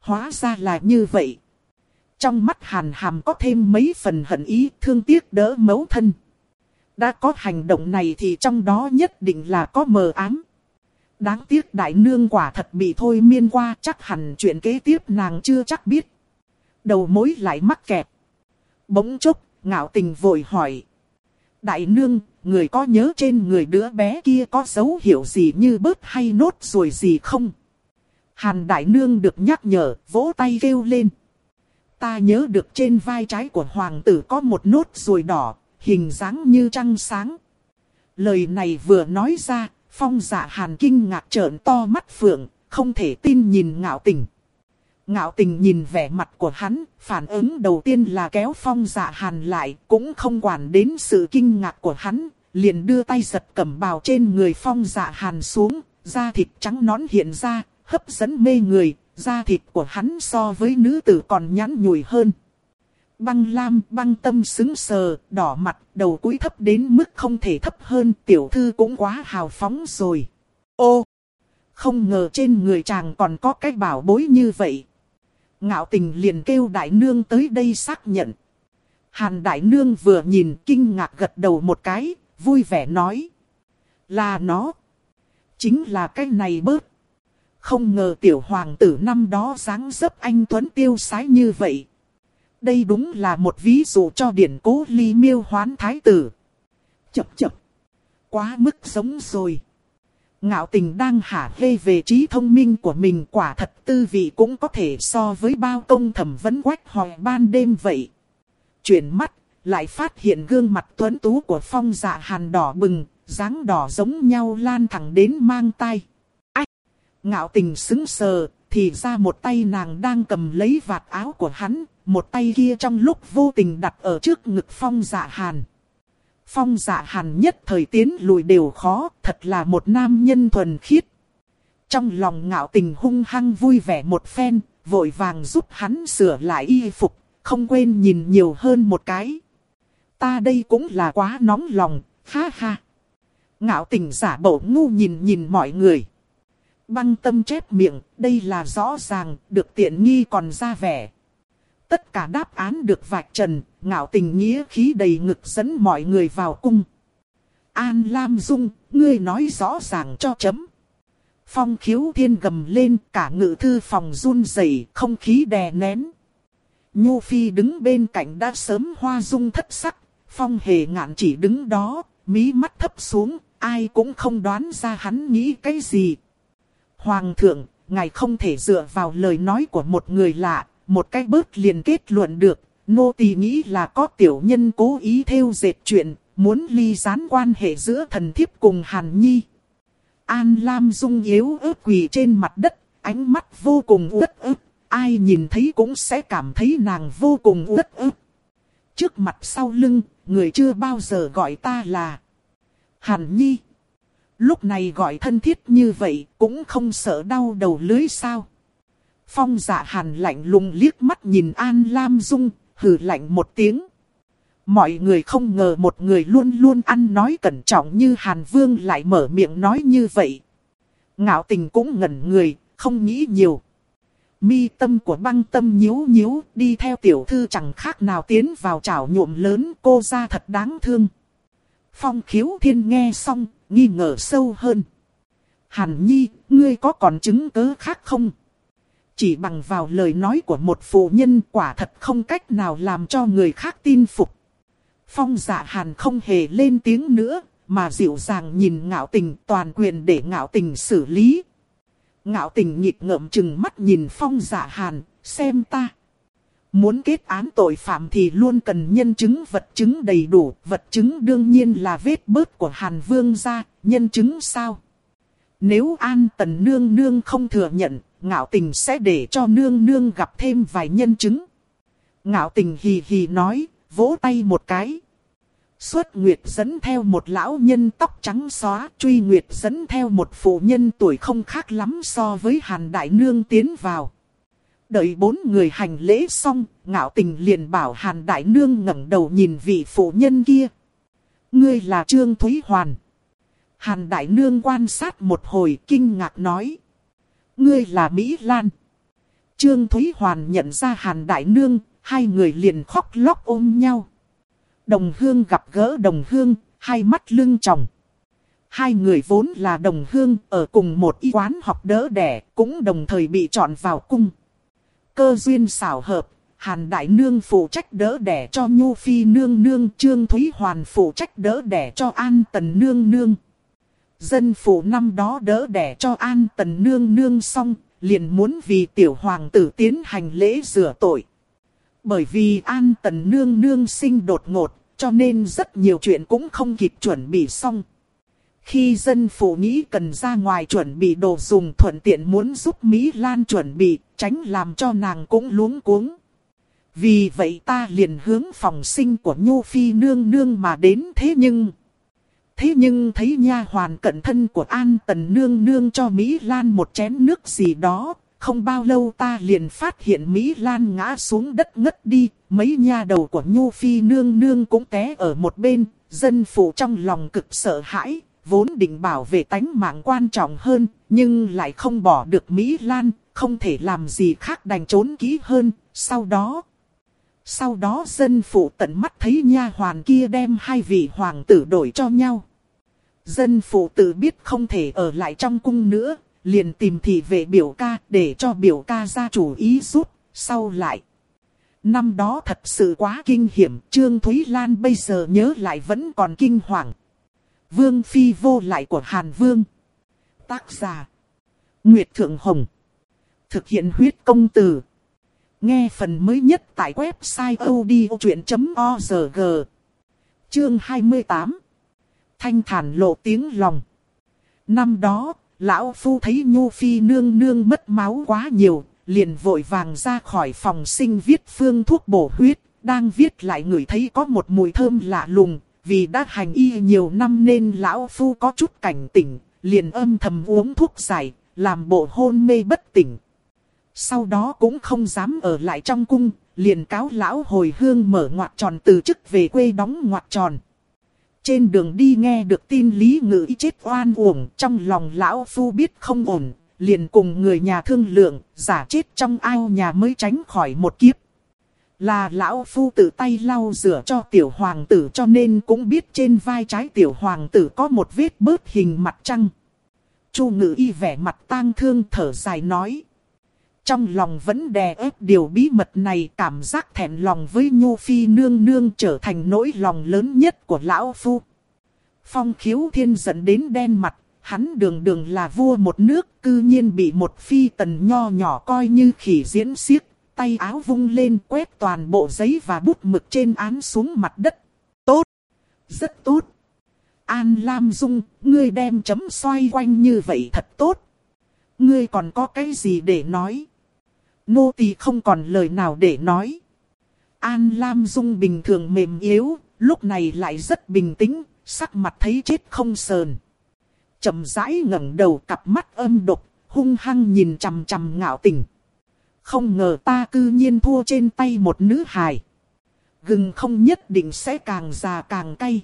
Hóa ra là như vậy. Trong mắt hàn hàm có thêm mấy phần hận ý thương tiếc đỡ mấu thân. Đã có hành động này thì trong đó nhất định là có mờ ám. Đáng tiếc đại nương quả thật bị thôi miên qua chắc hẳn chuyện kế tiếp nàng chưa chắc biết. Đầu mối lại mắc kẹt. Bỗng chốc, ngạo tình vội hỏi. Đại nương, người có nhớ trên người đứa bé kia có dấu hiệu gì như bớt hay nốt rồi gì không? Hàn đại nương được nhắc nhở, vỗ tay kêu lên. Ta nhớ được trên vai trái của hoàng tử có một nốt ruồi đỏ, hình dáng như trăng sáng. Lời này vừa nói ra, phong dạ hàn kinh ngạc trợn to mắt phượng, không thể tin nhìn ngạo tình. Ngạo tình nhìn vẻ mặt của hắn, phản ứng đầu tiên là kéo phong dạ hàn lại, cũng không quản đến sự kinh ngạc của hắn, liền đưa tay giật cẩm bào trên người phong dạ hàn xuống, da thịt trắng nõn hiện ra, hấp dẫn mê người, da thịt của hắn so với nữ tử còn nhắn nhủi hơn. Băng lam băng tâm xứng sờ, đỏ mặt, đầu cúi thấp đến mức không thể thấp hơn, tiểu thư cũng quá hào phóng rồi. Ô! Không ngờ trên người chàng còn có cái bảo bối như vậy. Ngạo tình liền kêu đại nương tới đây xác nhận. Hàn đại nương vừa nhìn kinh ngạc gật đầu một cái, vui vẻ nói. Là nó. Chính là cái này bớt. Không ngờ tiểu hoàng tử năm đó dáng dấp anh Tuấn tiêu sái như vậy. Đây đúng là một ví dụ cho điển cố ly miêu hoán thái tử. Chập chập. Quá mức sống rồi. Ngạo tình đang hả hê về trí thông minh của mình quả thật tư vị cũng có thể so với bao công thẩm vấn quách hòi ban đêm vậy. Chuyển mắt, lại phát hiện gương mặt tuấn tú của phong dạ hàn đỏ bừng, dáng đỏ giống nhau lan thẳng đến mang tay. Ách! Ngạo tình xứng sờ, thì ra một tay nàng đang cầm lấy vạt áo của hắn, một tay kia trong lúc vô tình đặt ở trước ngực phong dạ hàn. Phong dạ hàn nhất thời tiến lùi đều khó, thật là một nam nhân thuần khiết. Trong lòng ngạo tình hung hăng vui vẻ một phen, vội vàng giúp hắn sửa lại y phục, không quên nhìn nhiều hơn một cái. Ta đây cũng là quá nóng lòng, ha ha. Ngạo tình giả bộ ngu nhìn nhìn mọi người. Băng tâm chép miệng, đây là rõ ràng, được tiện nghi còn ra vẻ. Tất cả đáp án được vạch trần, ngạo tình nghĩa khí đầy ngực dẫn mọi người vào cung. An Lam Dung, ngươi nói rõ ràng cho chấm. Phong khiếu thiên gầm lên cả ngự thư phòng run rẩy không khí đè nén. Nhu Phi đứng bên cạnh đã sớm hoa dung thất sắc, phong hề ngạn chỉ đứng đó, mí mắt thấp xuống, ai cũng không đoán ra hắn nghĩ cái gì. Hoàng thượng, ngài không thể dựa vào lời nói của một người lạ, một cái bớt liền kết luận được, nô tỳ nghĩ là có tiểu nhân cố ý theo dệt chuyện, muốn ly gián quan hệ giữa thần thiếp cùng Hàn Nhi. An Lam Dung yếu ớt quỳ trên mặt đất, ánh mắt vô cùng uất ức, ai nhìn thấy cũng sẽ cảm thấy nàng vô cùng uất ức. Trước mặt sau lưng, người chưa bao giờ gọi ta là Hàn Nhi. Lúc này gọi thân thiết như vậy cũng không sợ đau đầu lưới sao. Phong dạ hàn lạnh lùng liếc mắt nhìn An Lam Dung, hừ lạnh một tiếng. Mọi người không ngờ một người luôn luôn ăn nói cẩn trọng như Hàn Vương lại mở miệng nói như vậy. Ngạo tình cũng ngẩn người, không nghĩ nhiều. Mi tâm của băng tâm nhíu nhíu, đi theo tiểu thư chẳng khác nào tiến vào chảo nhuộm lớn cô ra thật đáng thương. Phong khiếu thiên nghe xong, nghi ngờ sâu hơn. Hàn nhi, ngươi có còn chứng cứ khác không? Chỉ bằng vào lời nói của một phụ nhân quả thật không cách nào làm cho người khác tin phục. Phong dạ hàn không hề lên tiếng nữa, mà dịu dàng nhìn ngạo tình toàn quyền để ngạo tình xử lý. Ngạo tình nhịp ngậm chừng mắt nhìn phong dạ hàn, xem ta. Muốn kết án tội phạm thì luôn cần nhân chứng vật chứng đầy đủ, vật chứng đương nhiên là vết bớt của Hàn Vương ra, nhân chứng sao? Nếu An Tần Nương Nương không thừa nhận, ngạo tình sẽ để cho Nương Nương gặp thêm vài nhân chứng. Ngạo tình hì hì nói, vỗ tay một cái. Xuất Nguyệt dẫn theo một lão nhân tóc trắng xóa, truy Nguyệt dẫn theo một phụ nhân tuổi không khác lắm so với Hàn Đại Nương tiến vào. Đợi bốn người hành lễ xong, ngạo tình liền bảo Hàn Đại Nương ngẩng đầu nhìn vị phụ nhân kia. Ngươi là Trương Thúy Hoàn. Hàn Đại Nương quan sát một hồi kinh ngạc nói. Ngươi là Mỹ Lan. Trương Thúy Hoàn nhận ra Hàn Đại Nương, hai người liền khóc lóc ôm nhau. Đồng hương gặp gỡ đồng hương, hai mắt lưng tròng. Hai người vốn là đồng hương ở cùng một y quán học đỡ đẻ, cũng đồng thời bị chọn vào cung. Cơ duyên xảo hợp, Hàn Đại Nương phụ trách đỡ đẻ cho Nhu Phi Nương Nương, Trương Thúy Hoàn phụ trách đỡ đẻ cho An Tần Nương Nương. Dân phụ năm đó đỡ đẻ cho An Tần Nương Nương xong, liền muốn vì tiểu hoàng tử tiến hành lễ rửa tội. Bởi vì An Tần Nương Nương sinh đột ngột, cho nên rất nhiều chuyện cũng không kịp chuẩn bị xong. Khi dân phụ nghĩ cần ra ngoài chuẩn bị đồ dùng thuận tiện muốn giúp Mỹ Lan chuẩn bị, tránh làm cho nàng cũng luống cuống. Vì vậy ta liền hướng phòng sinh của Nhu Phi nương nương mà đến thế nhưng... Thế nhưng thấy nha hoàn cận thân của An Tần nương nương cho Mỹ Lan một chén nước gì đó, không bao lâu ta liền phát hiện Mỹ Lan ngã xuống đất ngất đi, mấy nha đầu của Nhu Phi nương nương cũng té ở một bên, dân phụ trong lòng cực sợ hãi, vốn định bảo vệ tánh mạng quan trọng hơn, nhưng lại không bỏ được Mỹ Lan, không thể làm gì khác đành trốn kỹ hơn, sau đó... Sau đó dân phụ tận mắt thấy nha hoàn kia đem hai vị hoàng tử đổi cho nhau. Dân phụ tự biết không thể ở lại trong cung nữa, liền tìm thị vệ biểu ca để cho biểu ca ra chủ ý rút, sau lại. Năm đó thật sự quá kinh hiểm, Trương Thúy Lan bây giờ nhớ lại vẫn còn kinh hoàng. Vương Phi vô lại của Hàn Vương. Tác giả. Nguyệt Thượng Hồng. Thực hiện huyết công từ. Nghe phần mới nhất tại website odchuyện.org. Chương 28. Thanh thản lộ tiếng lòng. Năm đó, lão phu thấy Nhu Phi nương nương mất máu quá nhiều, liền vội vàng ra khỏi phòng sinh viết phương thuốc bổ huyết, đang viết lại người thấy có một mùi thơm lạ lùng, vì đã hành y nhiều năm nên lão phu có chút cảnh tỉnh, liền âm thầm uống thuốc giải, làm bộ hôn mê bất tỉnh. Sau đó cũng không dám ở lại trong cung, liền cáo lão hồi hương mở ngoặt tròn từ chức về quê đóng ngoặt tròn. Trên đường đi nghe được tin Lý Ngự chết oan uổng, trong lòng lão phu biết không ổn, liền cùng người nhà thương lượng, giả chết trong ao nhà mới tránh khỏi một kiếp. Là lão phu tự tay lau rửa cho tiểu hoàng tử cho nên cũng biết trên vai trái tiểu hoàng tử có một vết bớt hình mặt trăng. Chu ngự y vẻ mặt tang thương thở dài nói. Trong lòng vẫn đè ép điều bí mật này cảm giác thẹn lòng với Nhu Phi nương nương trở thành nỗi lòng lớn nhất của lão phu. Phong khiếu thiên dẫn đến đen mặt, hắn đường đường là vua một nước cư nhiên bị một phi tần nho nhỏ coi như khỉ diễn xiếc tay áo vung lên quét toàn bộ giấy và bút mực trên án xuống mặt đất. Tốt! Rất tốt! An Lam Dung, ngươi đem chấm xoay quanh như vậy thật tốt. Ngươi còn có cái gì để nói? Nô tỳ không còn lời nào để nói. An Lam Dung bình thường mềm yếu, lúc này lại rất bình tĩnh, sắc mặt thấy chết không sờn. chậm rãi ngẩng đầu cặp mắt âm độc, hung hăng nhìn chằm chằm ngạo tình. Không ngờ ta cư nhiên thua trên tay một nữ hài. Gừng không nhất định sẽ càng già càng cay.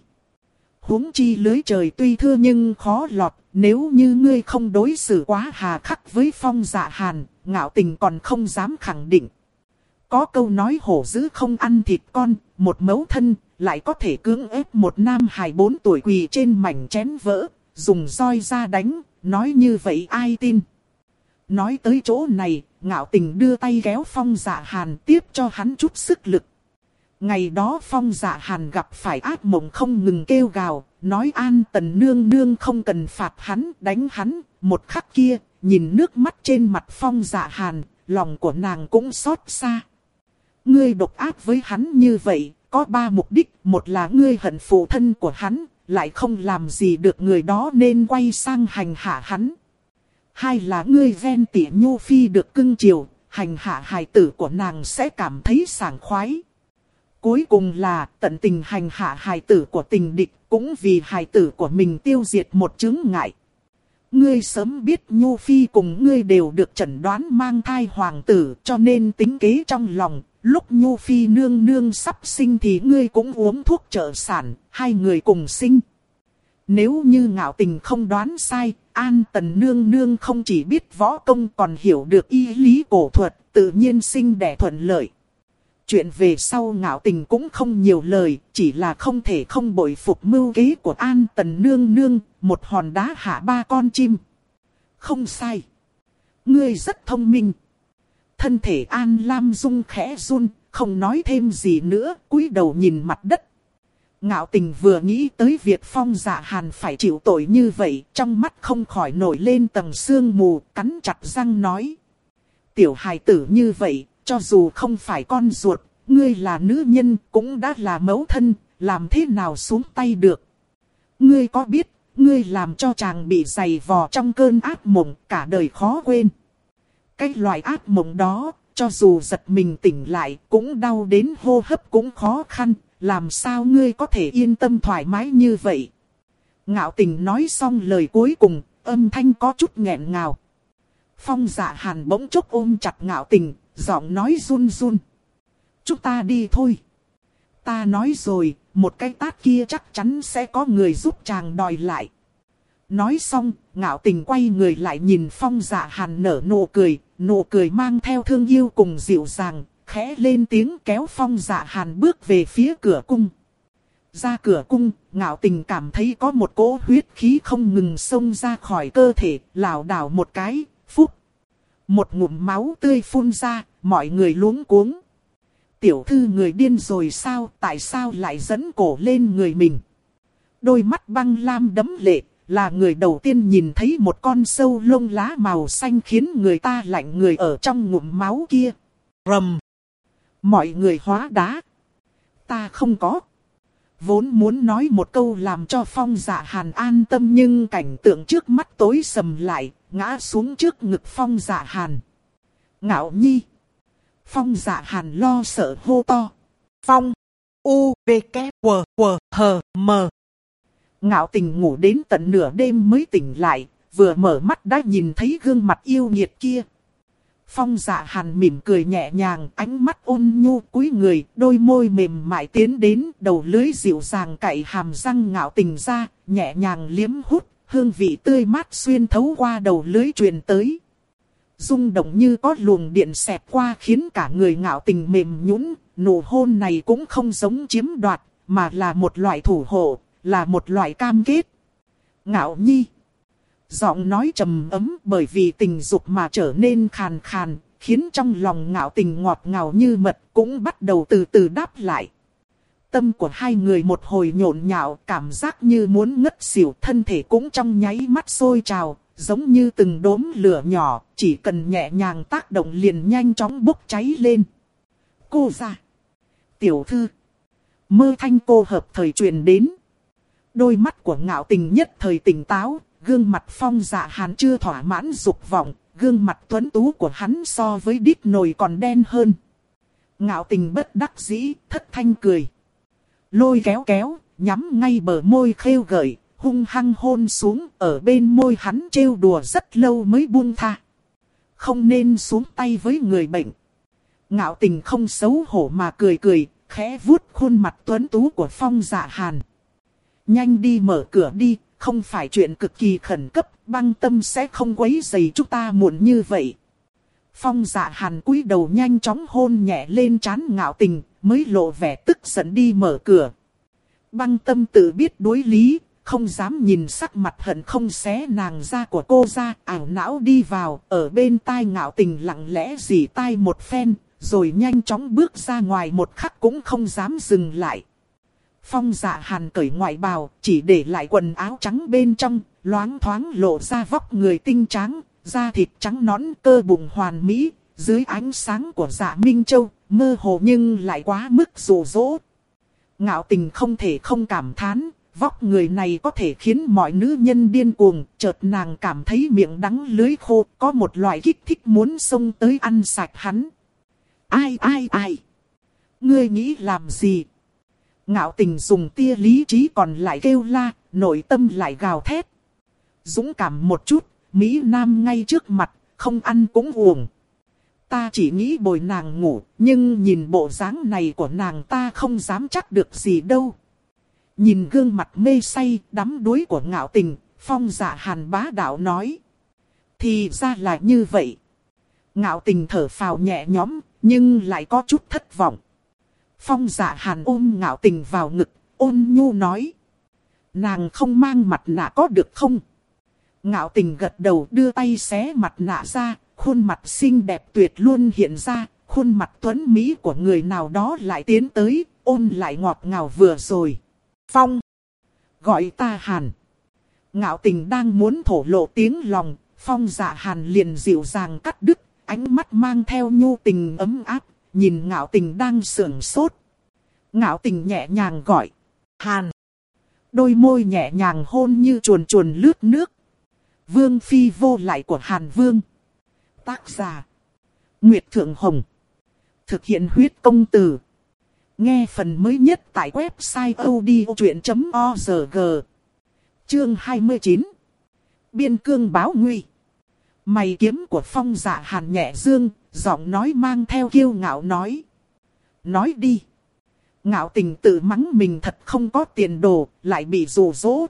huống chi lưới trời tuy thưa nhưng khó lọt, nếu như ngươi không đối xử quá hà khắc với phong dạ hàn, ngạo tình còn không dám khẳng định. Có câu nói hổ dữ không ăn thịt con, một mấu thân, lại có thể cưỡng ép một nam hài bốn tuổi quỳ trên mảnh chén vỡ, dùng roi ra đánh, nói như vậy ai tin. Nói tới chỗ này, ngạo tình đưa tay kéo phong dạ hàn tiếp cho hắn chút sức lực. Ngày đó phong dạ hàn gặp phải ác mộng không ngừng kêu gào, nói an tần nương nương không cần phạt hắn, đánh hắn, một khắc kia, nhìn nước mắt trên mặt phong dạ hàn, lòng của nàng cũng xót xa. Ngươi độc ác với hắn như vậy, có ba mục đích. Một là ngươi hận phụ thân của hắn, lại không làm gì được người đó nên quay sang hành hạ hắn. Hai là ngươi ven tỉ nhu phi được cưng chiều, hành hạ hài tử của nàng sẽ cảm thấy sảng khoái. Cuối cùng là tận tình hành hạ hài tử của tình địch cũng vì hài tử của mình tiêu diệt một chứng ngại. Ngươi sớm biết Nhu Phi cùng ngươi đều được chẩn đoán mang thai hoàng tử cho nên tính kế trong lòng. Lúc Nhu Phi nương nương sắp sinh thì ngươi cũng uống thuốc trợ sản, hai người cùng sinh. Nếu như ngạo tình không đoán sai, An Tần nương nương không chỉ biết võ công còn hiểu được y lý cổ thuật, tự nhiên sinh đẻ thuận lợi. Chuyện về sau ngạo tình cũng không nhiều lời, chỉ là không thể không bội phục mưu kế của An Tần Nương Nương, một hòn đá hạ ba con chim. Không sai. Ngươi rất thông minh. Thân thể An Lam Dung khẽ run, không nói thêm gì nữa, cúi đầu nhìn mặt đất. Ngạo tình vừa nghĩ tới việc phong dạ hàn phải chịu tội như vậy, trong mắt không khỏi nổi lên tầng sương mù, cắn chặt răng nói. Tiểu hài tử như vậy, cho dù không phải con ruột, ngươi là nữ nhân cũng đã là mẫu thân, làm thế nào xuống tay được. Ngươi có biết, ngươi làm cho chàng bị dày vò trong cơn ác mộng cả đời khó quên. Cái loại ác mộng đó, cho dù giật mình tỉnh lại cũng đau đến hô hấp cũng khó khăn, làm sao ngươi có thể yên tâm thoải mái như vậy. Ngạo tình nói xong lời cuối cùng, âm thanh có chút nghẹn ngào. Phong dạ hàn bỗng chốc ôm chặt ngạo tình, giọng nói run run. Chúng ta đi thôi. Ta nói rồi, một cái tát kia chắc chắn sẽ có người giúp chàng đòi lại. Nói xong, ngạo tình quay người lại nhìn phong dạ hàn nở nụ cười, nụ cười mang theo thương yêu cùng dịu dàng, khẽ lên tiếng kéo phong dạ hàn bước về phía cửa cung. Ra cửa cung, ngạo tình cảm thấy có một cỗ huyết khí không ngừng xông ra khỏi cơ thể, lảo đảo một cái, phúc. Một ngụm máu tươi phun ra, mọi người luống cuống. Tiểu thư người điên rồi sao, tại sao lại dẫn cổ lên người mình? Đôi mắt băng lam đấm lệ, là người đầu tiên nhìn thấy một con sâu lông lá màu xanh khiến người ta lạnh người ở trong ngụm máu kia. Rầm! Mọi người hóa đá. Ta không có. Vốn muốn nói một câu làm cho phong dạ hàn an tâm nhưng cảnh tượng trước mắt tối sầm lại, ngã xuống trước ngực phong dạ hàn. Ngạo nhi. Phong dạ hàn lo sợ hô to. Phong. U, V, K, W, W, H, M. Ngạo tình ngủ đến tận nửa đêm mới tỉnh lại, vừa mở mắt đã nhìn thấy gương mặt yêu nghiệt kia. Phong dạ hàn mỉm cười nhẹ nhàng, ánh mắt ôn nhu cúi người, đôi môi mềm mại tiến đến, đầu lưới dịu dàng cậy hàm răng ngạo tình ra, nhẹ nhàng liếm hút, hương vị tươi mát xuyên thấu qua đầu lưới truyền tới. rung động như có luồng điện xẹt qua khiến cả người ngạo tình mềm nhũn, nụ hôn này cũng không giống chiếm đoạt, mà là một loại thủ hộ, là một loại cam kết. Ngạo nhi Giọng nói trầm ấm bởi vì tình dục mà trở nên khàn khàn, khiến trong lòng ngạo tình ngọt ngào như mật cũng bắt đầu từ từ đáp lại. Tâm của hai người một hồi nhộn nhạo, cảm giác như muốn ngất xỉu, thân thể cũng trong nháy mắt sôi trào, giống như từng đốm lửa nhỏ, chỉ cần nhẹ nhàng tác động liền nhanh chóng bốc cháy lên. Cô ra. Tiểu thư. Mơ thanh cô hợp thời truyền đến. Đôi mắt của ngạo tình nhất thời tỉnh táo, gương mặt phong dạ hàn chưa thỏa mãn dục vọng, gương mặt tuấn tú của hắn so với đít nồi còn đen hơn. Ngạo tình bất đắc dĩ, thất thanh cười. Lôi kéo kéo, nhắm ngay bờ môi khêu gợi, hung hăng hôn xuống, ở bên môi hắn trêu đùa rất lâu mới buông tha. Không nên xuống tay với người bệnh. Ngạo tình không xấu hổ mà cười cười, khẽ vuốt khuôn mặt tuấn tú của phong dạ hàn. Nhanh đi mở cửa đi, không phải chuyện cực kỳ khẩn cấp, băng tâm sẽ không quấy dày chúng ta muộn như vậy. Phong dạ hàn cúi đầu nhanh chóng hôn nhẹ lên chán ngạo tình, mới lộ vẻ tức giận đi mở cửa. Băng tâm tự biết đối lý, không dám nhìn sắc mặt hận không xé nàng ra của cô ra, ảo não đi vào, ở bên tai ngạo tình lặng lẽ dì tai một phen, rồi nhanh chóng bước ra ngoài một khắc cũng không dám dừng lại. Phong dạ hàn cởi ngoại bào, chỉ để lại quần áo trắng bên trong, loáng thoáng lộ ra vóc người tinh trắng, da thịt trắng nõn cơ bụng hoàn mỹ, dưới ánh sáng của dạ Minh Châu, mơ hồ nhưng lại quá mức rủ rỗ. Ngạo tình không thể không cảm thán, vóc người này có thể khiến mọi nữ nhân điên cuồng, chợt nàng cảm thấy miệng đắng lưới khô, có một loại kích thích muốn xông tới ăn sạch hắn. Ai ai ai? Ngươi nghĩ làm gì? Ngạo tình dùng tia lý trí còn lại kêu la, nội tâm lại gào thét. Dũng cảm một chút, Mỹ Nam ngay trước mặt, không ăn cũng uổng. Ta chỉ nghĩ bồi nàng ngủ, nhưng nhìn bộ dáng này của nàng ta không dám chắc được gì đâu. Nhìn gương mặt mê say, đắm đuối của ngạo tình, phong dạ hàn bá đạo nói. Thì ra là như vậy. Ngạo tình thở phào nhẹ nhõm, nhưng lại có chút thất vọng. Phong dạ hàn ôm ngạo tình vào ngực, ôn nhu nói. Nàng không mang mặt nạ có được không? Ngạo tình gật đầu đưa tay xé mặt nạ ra, khuôn mặt xinh đẹp tuyệt luôn hiện ra, khuôn mặt tuấn Mỹ của người nào đó lại tiến tới, ôn lại ngọt ngào vừa rồi. Phong! Gọi ta Hàn! Ngạo tình đang muốn thổ lộ tiếng lòng, Phong dạ Hàn liền dịu dàng cắt đứt, ánh mắt mang theo nhu tình ấm áp, nhìn ngạo tình đang sưởng sốt. Ngạo tình nhẹ nhàng gọi. Hàn. Đôi môi nhẹ nhàng hôn như chuồn chuồn lướt nước. Vương phi vô lại của Hàn Vương. Tác giả. Nguyệt Thượng Hồng. Thực hiện huyết công từ. Nghe phần mới nhất tại website odchuyện.org. Chương 29. Biên cương báo nguy. Mày kiếm của phong giả hàn nhẹ dương, giọng nói mang theo kiêu ngạo nói. Nói đi. Ngạo tình tự mắng mình thật không có tiền đồ, lại bị rủ rỗ.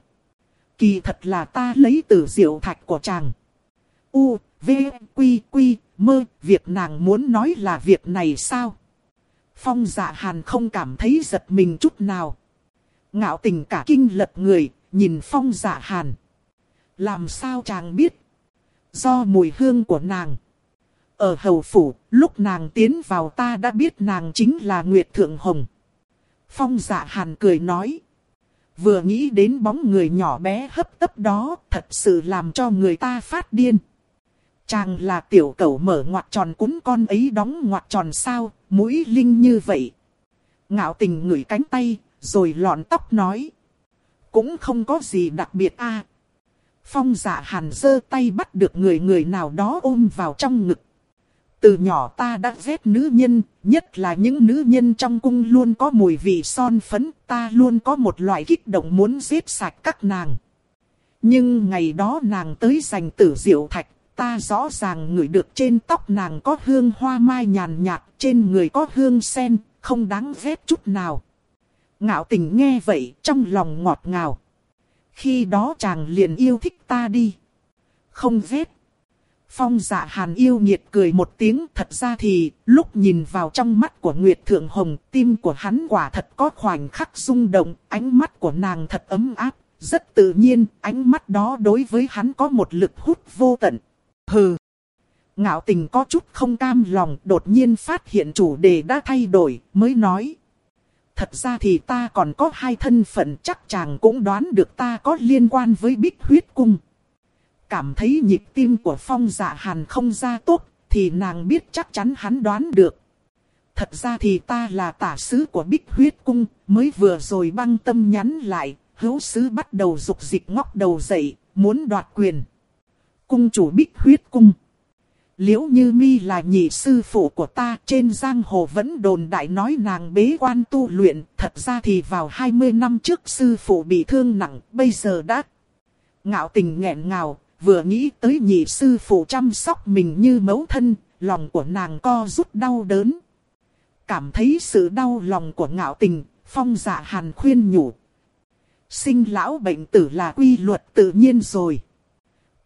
Kỳ thật là ta lấy từ diệu thạch của chàng. U, V, Quy, Quy, mơ, việc nàng muốn nói là việc này sao? Phong dạ hàn không cảm thấy giật mình chút nào. Ngạo tình cả kinh lật người, nhìn phong dạ hàn. Làm sao chàng biết? Do mùi hương của nàng. Ở hầu phủ, lúc nàng tiến vào ta đã biết nàng chính là Nguyệt Thượng Hồng. Phong dạ hàn cười nói. Vừa nghĩ đến bóng người nhỏ bé hấp tấp đó, thật sự làm cho người ta phát điên. Chàng là tiểu cẩu mở ngoặt tròn cún con ấy đóng ngoặt tròn sao, mũi linh như vậy. Ngạo tình ngửi cánh tay, rồi lọn tóc nói. Cũng không có gì đặc biệt a. Phong dạ hàn giơ tay bắt được người người nào đó ôm vào trong ngực. Từ nhỏ ta đã ghét nữ nhân, nhất là những nữ nhân trong cung luôn có mùi vị son phấn, ta luôn có một loại kích động muốn giết sạch các nàng. Nhưng ngày đó nàng tới giành tử diệu thạch, ta rõ ràng ngửi được trên tóc nàng có hương hoa mai nhàn nhạt, trên người có hương sen, không đáng ghét chút nào. Ngạo tình nghe vậy, trong lòng ngọt ngào. Khi đó chàng liền yêu thích ta đi. Không ghét. Phong dạ hàn yêu nhiệt cười một tiếng, thật ra thì, lúc nhìn vào trong mắt của Nguyệt Thượng Hồng, tim của hắn quả thật có khoảnh khắc rung động, ánh mắt của nàng thật ấm áp, rất tự nhiên, ánh mắt đó đối với hắn có một lực hút vô tận. Hừ! Ngạo tình có chút không cam lòng, đột nhiên phát hiện chủ đề đã thay đổi, mới nói. Thật ra thì ta còn có hai thân phận, chắc chàng cũng đoán được ta có liên quan với bích huyết cung cảm thấy nhịp tim của phong dạ hàn không ra tốt, thì nàng biết chắc chắn hắn đoán được. Thật ra thì ta là tả sứ của Bích Huyết Cung, mới vừa rồi băng tâm nhắn lại, hữu sứ bắt đầu dục dịch ngóc đầu dậy, muốn đoạt quyền. Cung chủ Bích Huyết Cung. Liễu Như Mi là nhị sư phụ của ta, trên giang hồ vẫn đồn đại nói nàng bế quan tu luyện, thật ra thì vào 20 năm trước sư phụ bị thương nặng, bây giờ đã ngạo tình nghẹn ngào, vừa nghĩ tới nhị sư phụ chăm sóc mình như mẫu thân, lòng của nàng co rút đau đớn. Cảm thấy sự đau lòng của ngạo tình, phong dạ hàn khuyên nhủ. Sinh lão bệnh tử là quy luật tự nhiên rồi.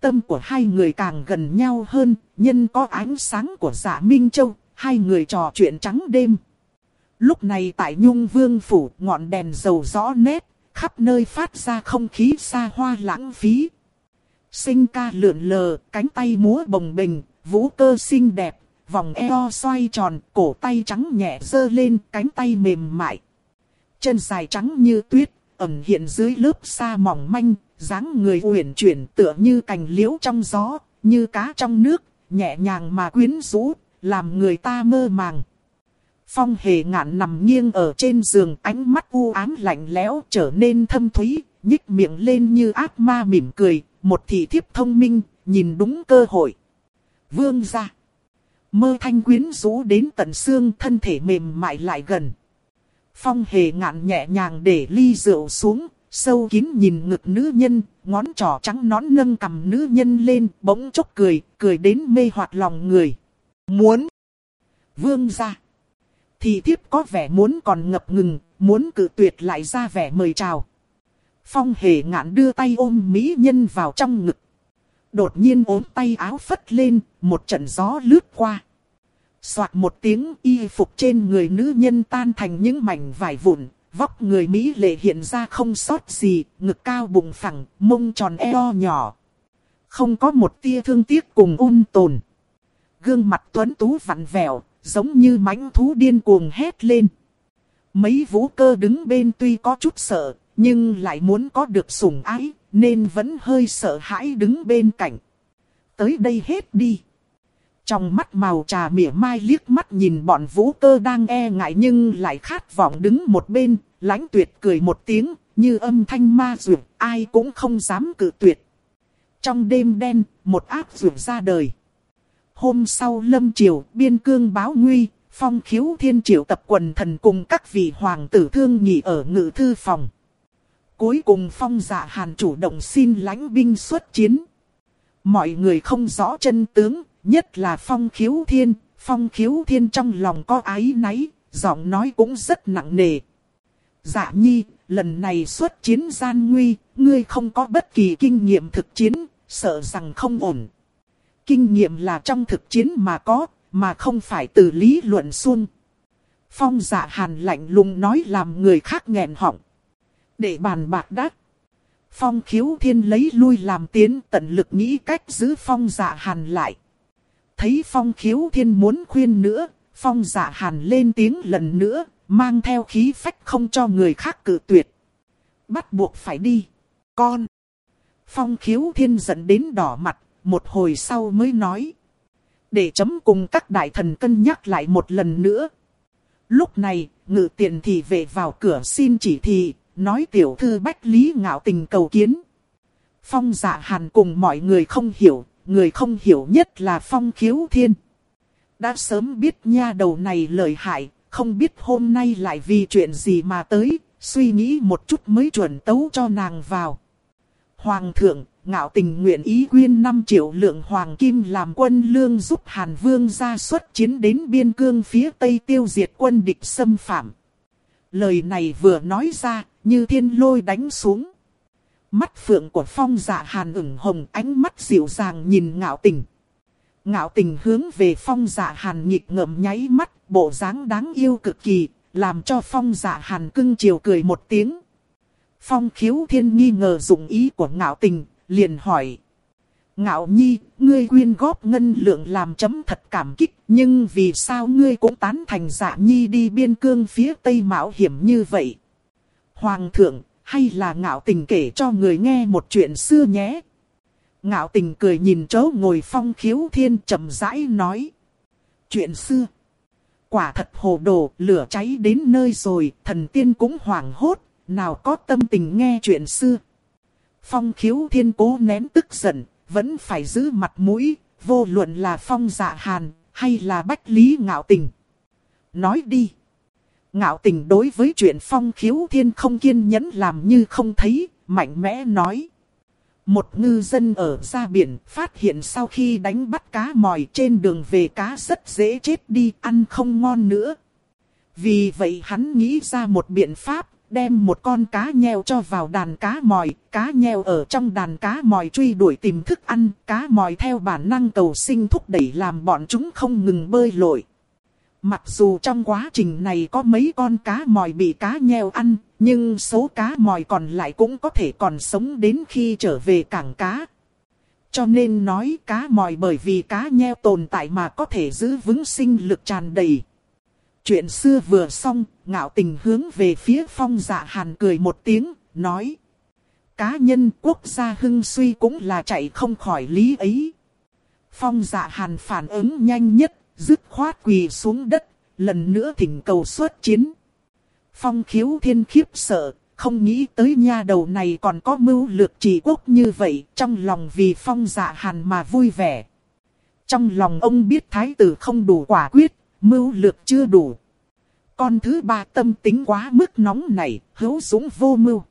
Tâm của hai người càng gần nhau hơn, nhân có ánh sáng của dạ Minh Châu, hai người trò chuyện trắng đêm. Lúc này tại Nhung Vương Phủ, ngọn đèn dầu rõ nét, khắp nơi phát ra không khí xa hoa lãng phí. Sinh ca lượn lờ, cánh tay múa bồng bềnh, vũ cơ xinh đẹp, vòng eo xoay tròn, cổ tay trắng nhẹ dơ lên, cánh tay mềm mại. Chân dài trắng như tuyết, ẩn hiện dưới lớp sa mỏng manh, dáng người uyển chuyển tựa như cành liễu trong gió, như cá trong nước, nhẹ nhàng mà quyến rũ, làm người ta mơ màng. Phong hề ngạn nằm nghiêng ở trên giường ánh mắt u ám lạnh lẽo trở nên thâm thúy, nhích miệng lên như ác ma mỉm cười, một thị thiếp thông minh, nhìn đúng cơ hội. Vương ra. Mơ thanh quyến rũ đến tận xương thân thể mềm mại lại gần. Phong hề ngạn nhẹ nhàng để ly rượu xuống, sâu kín nhìn ngực nữ nhân, ngón trỏ trắng nón nâng cầm nữ nhân lên, bỗng chốc cười, cười đến mê hoặc lòng người. Muốn. Vương ra. Thì thiếp có vẻ muốn còn ngập ngừng, muốn cự tuyệt lại ra vẻ mời chào. Phong hề ngạn đưa tay ôm mỹ nhân vào trong ngực. Đột nhiên ốm tay áo phất lên, một trận gió lướt qua. Xoạt một tiếng y phục trên người nữ nhân tan thành những mảnh vải vụn, vóc người Mỹ lệ hiện ra không sót gì, ngực cao bụng phẳng, mông tròn eo nhỏ. Không có một tia thương tiếc cùng ôn tồn. Gương mặt tuấn tú vặn vẹo, giống như mãnh thú điên cuồng hét lên. Mấy vũ cơ đứng bên tuy có chút sợ, nhưng lại muốn có được sủng ái, nên vẫn hơi sợ hãi đứng bên cạnh. Tới đây hết đi. Trong mắt màu trà mỉa mai liếc mắt nhìn bọn vũ cơ đang e ngại nhưng lại khát vọng đứng một bên, lãnh tuyệt cười một tiếng, như âm thanh ma dược, ai cũng không dám cự tuyệt. Trong đêm đen, một ác dược ra đời. Hôm sau lâm triều, biên cương báo nguy, phong khiếu thiên triều tập quần thần cùng các vị hoàng tử thương nhị ở ngự thư phòng. Cuối cùng phong dạ hàn chủ động xin lãnh binh xuất chiến. Mọi người không rõ chân tướng, nhất là phong khiếu thiên, phong khiếu thiên trong lòng có ái náy, giọng nói cũng rất nặng nề. Dạ nhi, lần này xuất chiến gian nguy, ngươi không có bất kỳ kinh nghiệm thực chiến, sợ rằng không ổn. Kinh nghiệm là trong thực chiến mà có, mà không phải từ lý luận xuông. Phong dạ hàn lạnh lùng nói làm người khác nghẹn họng. Để bàn bạc đắc. Phong khiếu thiên lấy lui làm tiến tận lực nghĩ cách giữ phong dạ hàn lại. Thấy phong khiếu thiên muốn khuyên nữa, phong dạ hàn lên tiếng lần nữa, mang theo khí phách không cho người khác cự tuyệt. Bắt buộc phải đi. Con. Phong khiếu thiên giận đến đỏ mặt, một hồi sau mới nói. Để chấm cùng các đại thần cân nhắc lại một lần nữa. Lúc này, ngự tiện thì về vào cửa xin chỉ thị, nói tiểu thư Bách Lý ngạo tình cầu kiến. Phong dạ hàn cùng mọi người không hiểu, người không hiểu nhất là phong khiếu thiên. Đã sớm biết nha đầu này lợi hại, không biết hôm nay lại vì chuyện gì mà tới, suy nghĩ một chút mới chuẩn tấu cho nàng vào. Hoàng thượng, ngạo tình nguyện ý quyên 5 triệu lượng hoàng kim làm quân lương giúp Hàn Vương ra xuất chiến đến biên cương phía Tây tiêu diệt quân địch xâm phạm. Lời này vừa nói ra, như thiên lôi đánh xuống. Mắt phượng của phong dạ hàn ửng hồng ánh mắt dịu dàng nhìn ngạo tình. Ngạo tình hướng về phong dạ hàn nhịp ngậm nháy mắt, bộ dáng đáng yêu cực kỳ, làm cho phong dạ hàn cưng chiều cười một tiếng. Phong khiếu thiên nghi ngờ dụng ý của ngạo tình, liền hỏi. Ngạo nhi, ngươi quyên góp ngân lượng làm chấm thật cảm kích, nhưng vì sao ngươi cũng tán thành dạ nhi đi biên cương phía tây mạo hiểm như vậy? Hoàng thượng, hay là ngạo tình kể cho người nghe một chuyện xưa nhé? Ngạo tình cười nhìn chấu ngồi phong khiếu thiên chậm rãi nói. Chuyện xưa. Quả thật hồ đồ, lửa cháy đến nơi rồi, thần tiên cũng hoảng hốt, nào có tâm tình nghe chuyện xưa. Phong khiếu thiên cố nén tức giận, vẫn phải giữ mặt mũi, vô luận là phong dạ hàn, hay là bách lý ngạo tình. Nói đi. Ngạo tình đối với chuyện phong khiếu thiên không kiên nhẫn làm như không thấy, mạnh mẽ nói. Một ngư dân ở ra biển phát hiện sau khi đánh bắt cá mòi trên đường về cá rất dễ chết đi ăn không ngon nữa. Vì vậy hắn nghĩ ra một biện pháp, đem một con cá nheo cho vào đàn cá mòi, cá nheo ở trong đàn cá mòi truy đuổi tìm thức ăn, cá mòi theo bản năng cầu sinh thúc đẩy làm bọn chúng không ngừng bơi lội. Mặc dù trong quá trình này có mấy con cá mòi bị cá nheo ăn, nhưng số cá mòi còn lại cũng có thể còn sống đến khi trở về cảng cá. Cho nên nói cá mòi bởi vì cá nheo tồn tại mà có thể giữ vững sinh lực tràn đầy. Chuyện xưa vừa xong, ngạo tình hướng về phía phong dạ hàn cười một tiếng, nói. Cá nhân quốc gia hưng suy cũng là chạy không khỏi lý ấy. Phong dạ hàn phản ứng nhanh nhất, dứt khoát quỳ xuống đất, lần nữa thỉnh cầu xuất chiến. Phong khiếu thiên khiếp sợ, không nghĩ tới nha đầu này còn có mưu lược trị quốc như vậy, trong lòng vì phong dạ hàn mà vui vẻ. Trong lòng ông biết thái tử không đủ quả quyết, mưu lược chưa đủ. Con thứ ba tâm tính quá mức nóng này, hữu dũng vô mưu.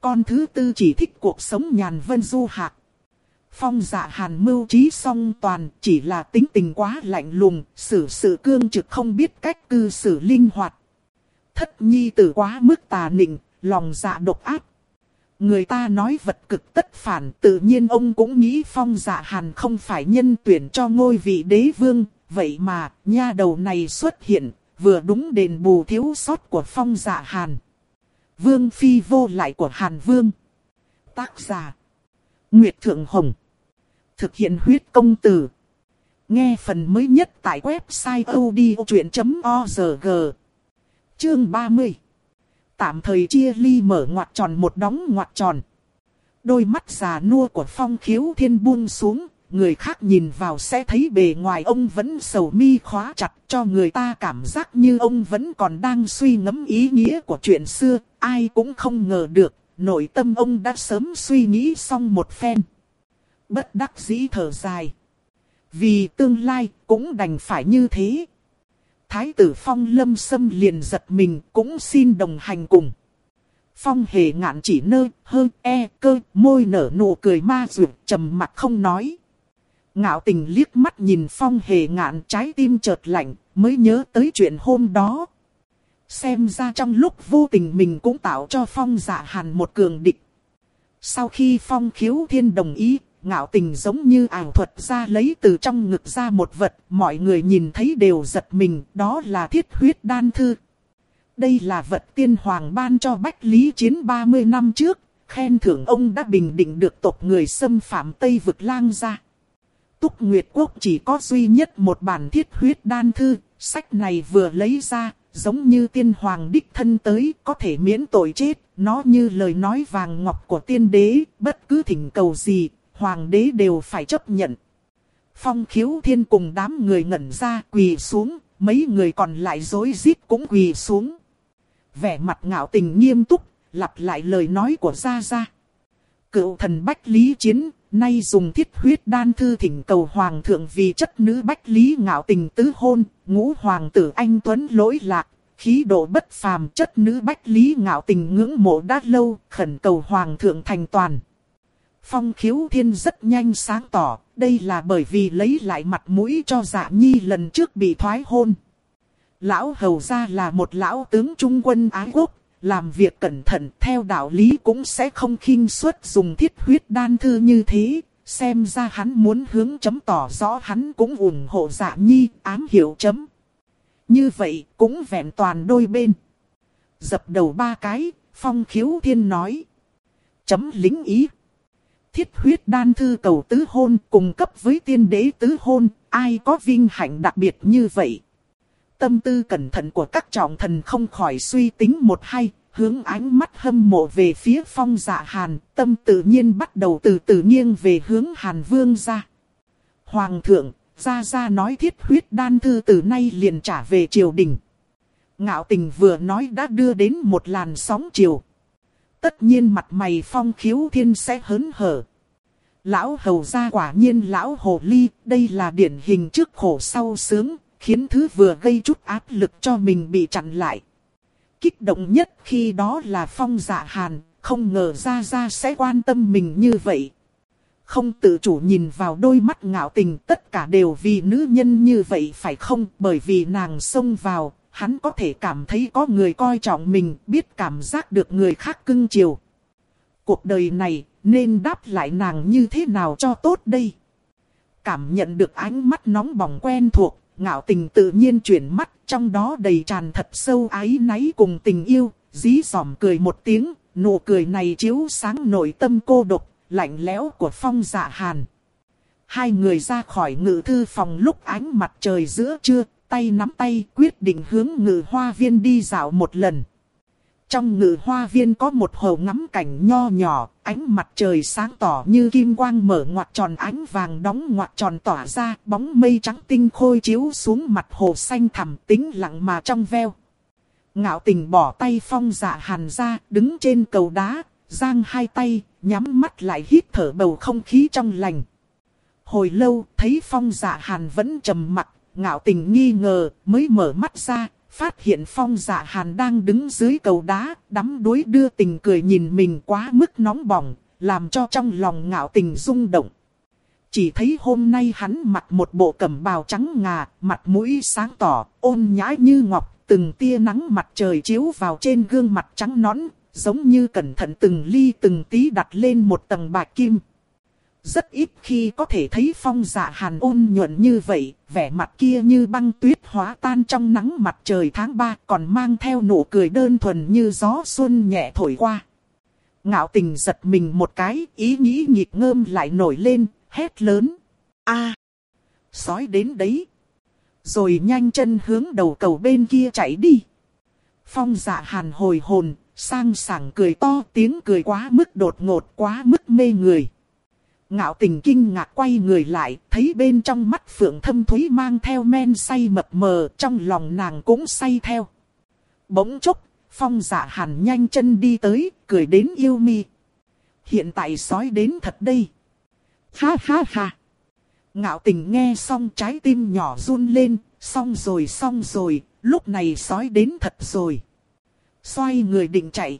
Con thứ tư chỉ thích cuộc sống nhàn vân du hạc. Phong dạ hàn mưu trí song toàn, chỉ là tính tình quá lạnh lùng, xử sự cương trực không biết cách cư xử linh hoạt. Thất nhi tử quá mức tà nịnh, lòng dạ độc ác. Người ta nói vật cực tất phản, tự nhiên ông cũng nghĩ phong dạ hàn không phải nhân tuyển cho ngôi vị đế vương, vậy mà, nha đầu này xuất hiện, vừa đúng đền bù thiếu sót của phong dạ hàn. Vương phi vô lại của hàn vương. Tác giả. Nguyệt Thượng Hồng. Thực hiện huyết công từ. Nghe phần mới nhất tại website odchuyện.org. Chương 30 tạm thời chia ly mở ngoặt tròn một đóng ngoặt tròn. Đôi mắt già nua của phong khiếu thiên buông xuống, người khác nhìn vào sẽ thấy bề ngoài ông vẫn sầu mi khóa chặt cho người ta cảm giác như ông vẫn còn đang suy ngẫm ý nghĩa của chuyện xưa, ai cũng không ngờ được, nội tâm ông đã sớm suy nghĩ xong một phen. Bất đắc dĩ thở dài. Vì tương lai cũng đành phải như thế, Thái tử Phong lâm xâm liền giật mình cũng xin đồng hành cùng. Phong hề ngạn chỉ nơ, hơ, e, cơ, môi nở nụ cười ma rượu, trầm mặt không nói. Ngạo tình liếc mắt nhìn phong hề ngạn trái tim chợt lạnh, mới nhớ tới chuyện hôm đó. Xem ra trong lúc vô tình mình cũng tạo cho phong dạ hàn một cường địch. Sau khi phong khiếu thiên đồng ý, ngạo tình giống như ảo thuật ra lấy từ trong ngực ra một vật, mọi người nhìn thấy đều giật mình, đó là thiết huyết đan thư. Đây là vật tiên hoàng ban cho Bách Lý Chiến 30 năm trước, khen thưởng ông đã bình định được tộc người xâm phạm Tây vực lang ra. Túc Nguyệt Quốc chỉ có duy nhất một bản thiết huyết đan thư, sách này vừa lấy ra, giống như tiên hoàng đích thân tới, có thể miễn tội chết, nó như lời nói vàng ngọc của tiên đế, bất cứ thỉnh cầu gì, hoàng đế đều phải chấp nhận. Phong khiếu thiên cùng đám người ngẩn ra quỳ xuống, mấy người còn lại dối rít cũng quỳ xuống. Vẻ mặt ngạo tình nghiêm túc, lặp lại lời nói của Gia Gia. Cựu thần Bách Lý Chiến, nay dùng thiết huyết đan thư thỉnh cầu hoàng thượng vì chất nữ Bách Lý ngạo tình tứ hôn, ngũ hoàng tử anh Tuấn lỗi lạc, khí độ bất phàm chất nữ Bách Lý ngạo tình ngưỡng mộ đã lâu, khẩn cầu hoàng thượng thành toàn. Phong khiếu thiên rất nhanh sáng tỏ, đây là bởi vì lấy lại mặt mũi cho dạ nhi lần trước bị thoái hôn. Lão hầu ra là một lão tướng trung quân Ái Quốc, làm việc cẩn thận theo đạo lý cũng sẽ không khinh suất dùng thiết huyết đan thư như thế. Xem ra hắn muốn hướng chấm tỏ rõ hắn cũng ủng hộ dạ nhi, ám hiểu chấm. Như vậy cũng vẹn toàn đôi bên. Dập đầu ba cái, phong khiếu thiên nói. Chấm lính ý thiết huyết đan thư cầu tứ hôn cùng cấp với tiên đế tứ hôn, ai có vinh hạnh đặc biệt như vậy. Tâm tư cẩn thận của các trọng thần không khỏi suy tính một hai hướng ánh mắt hâm mộ về phía phong dạ hàn, tâm tự nhiên bắt đầu từ từ nghiêng về hướng hàn vương ra. Hoàng thượng, ra ra nói thiết huyết đan thư từ nay liền trả về triều đình. Ngạo tình vừa nói đã đưa đến một làn sóng triều tất nhiên mặt mày phong khiếu thiên sẽ hớn hở. Lão hầu ra quả nhiên lão hồ ly, đây là điển hình trước khổ sau sướng, khiến thứ vừa gây chút áp lực cho mình bị chặn lại. Kích động nhất khi đó là phong dạ hàn, không ngờ ra ra sẽ quan tâm mình như vậy. Không tự chủ nhìn vào đôi mắt ngạo tình tất cả đều vì nữ nhân như vậy phải không bởi vì nàng xông vào, hắn có thể cảm thấy có người coi trọng mình, biết cảm giác được người khác cưng chiều. Cuộc đời này, nên đáp lại nàng như thế nào cho tốt đây? Cảm nhận được ánh mắt nóng bỏng quen thuộc, ngạo tình tự nhiên chuyển mắt, trong đó đầy tràn thật sâu ái náy cùng tình yêu, dí dỏm cười một tiếng, nụ cười này chiếu sáng nội tâm cô độc, lạnh lẽo của phong dạ hàn. Hai người ra khỏi ngự thư phòng lúc ánh mặt trời giữa trưa, tay nắm tay quyết định hướng ngự hoa viên đi dạo một lần. Trong ngự hoa viên có một hồ ngắm cảnh nho nhỏ, ánh mặt trời sáng tỏ như kim quang mở ngoặt tròn ánh vàng đóng ngoặt tròn tỏa ra, bóng mây trắng tinh khôi chiếu xuống mặt hồ xanh thẳm tĩnh lặng mà trong veo. Ngạo tình bỏ tay phong dạ hàn ra, đứng trên cầu đá, giang hai tay, nhắm mắt lại hít thở bầu không khí trong lành. Hồi lâu, thấy phong dạ hàn vẫn trầm mặc, ngạo tình nghi ngờ, mới mở mắt ra, phát hiện phong dạ hàn đang đứng dưới cầu đá, đắm đuối đưa tình cười nhìn mình quá mức nóng bỏng, làm cho trong lòng ngạo tình rung động. Chỉ thấy hôm nay hắn mặc một bộ cẩm bào trắng ngà, mặt mũi sáng tỏ, ôn nhã như ngọc, từng tia nắng mặt trời chiếu vào trên gương mặt trắng nõn, giống như cẩn thận từng ly từng tí đặt lên một tầng bạc kim. Rất ít khi có thể thấy phong dạ hàn ôn nhuận như vậy, vẻ mặt kia như băng tuyết hóa tan trong nắng mặt trời tháng 3 còn mang theo nụ cười đơn thuần như gió xuân nhẹ thổi qua. Ngạo tình giật mình một cái, ý nghĩ nhịp ngơm lại nổi lên, hét lớn. a sói đến đấy. Rồi nhanh chân hướng đầu cầu bên kia chạy đi. Phong dạ hàn hồi hồn, sang sảng cười to tiếng cười quá mức đột ngột quá mức mê người. Ngạo tình kinh ngạc quay người lại, thấy bên trong mắt phượng thâm thúy mang theo men say mập mờ, trong lòng nàng cũng say theo. Bỗng chốc, phong dạ hàn nhanh chân đi tới, cười đến yêu mi. Hiện tại sói đến thật đây. Ha ha ha. Ngạo tình nghe xong trái tim nhỏ run lên, xong rồi xong rồi, lúc này sói đến thật rồi. Xoay người định chạy.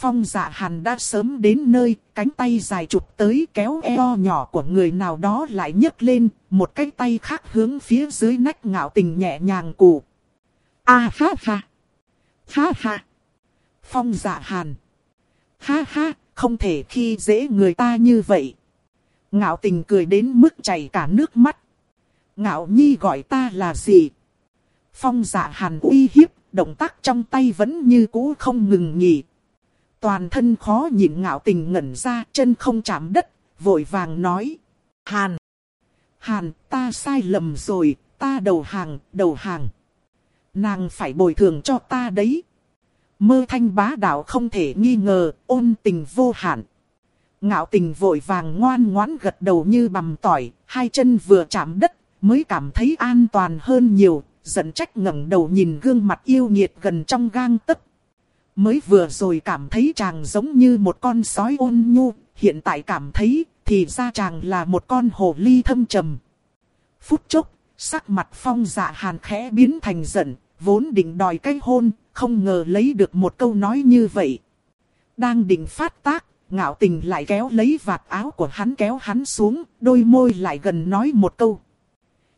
Phong dạ hàn đã sớm đến nơi, cánh tay dài chụp tới kéo eo nhỏ của người nào đó lại nhấc lên, một cái tay khác hướng phía dưới nách ngạo tình nhẹ nhàng cụ. A ha ha! Ha ha! Phong dạ hàn! Ha ha! Không thể khi dễ người ta như vậy. Ngạo tình cười đến mức chảy cả nước mắt. Ngạo nhi gọi ta là gì? Phong dạ hàn uy hiếp, động tác trong tay vẫn như cũ không ngừng nghỉ, Toàn thân khó nhịn ngạo tình ngẩn ra chân không chạm đất, vội vàng nói. Hàn! Hàn, ta sai lầm rồi, ta đầu hàng, đầu hàng. Nàng phải bồi thường cho ta đấy. Mơ thanh bá đạo không thể nghi ngờ, ôn tình vô hạn. Ngạo tình vội vàng ngoan ngoãn gật đầu như bằm tỏi, hai chân vừa chạm đất, mới cảm thấy an toàn hơn nhiều, giận trách ngẩng đầu nhìn gương mặt yêu nghiệt gần trong gang tấc mới vừa rồi cảm thấy chàng giống như một con sói ôn nhu, hiện tại cảm thấy thì ra chàng là một con hồ ly thâm trầm. Phút chốc, sắc mặt phong dạ hàn khẽ biến thành giận, vốn định đòi cái hôn, không ngờ lấy được một câu nói như vậy. Đang định phát tác, ngạo tình lại kéo lấy vạt áo của hắn kéo hắn xuống, đôi môi lại gần nói một câu.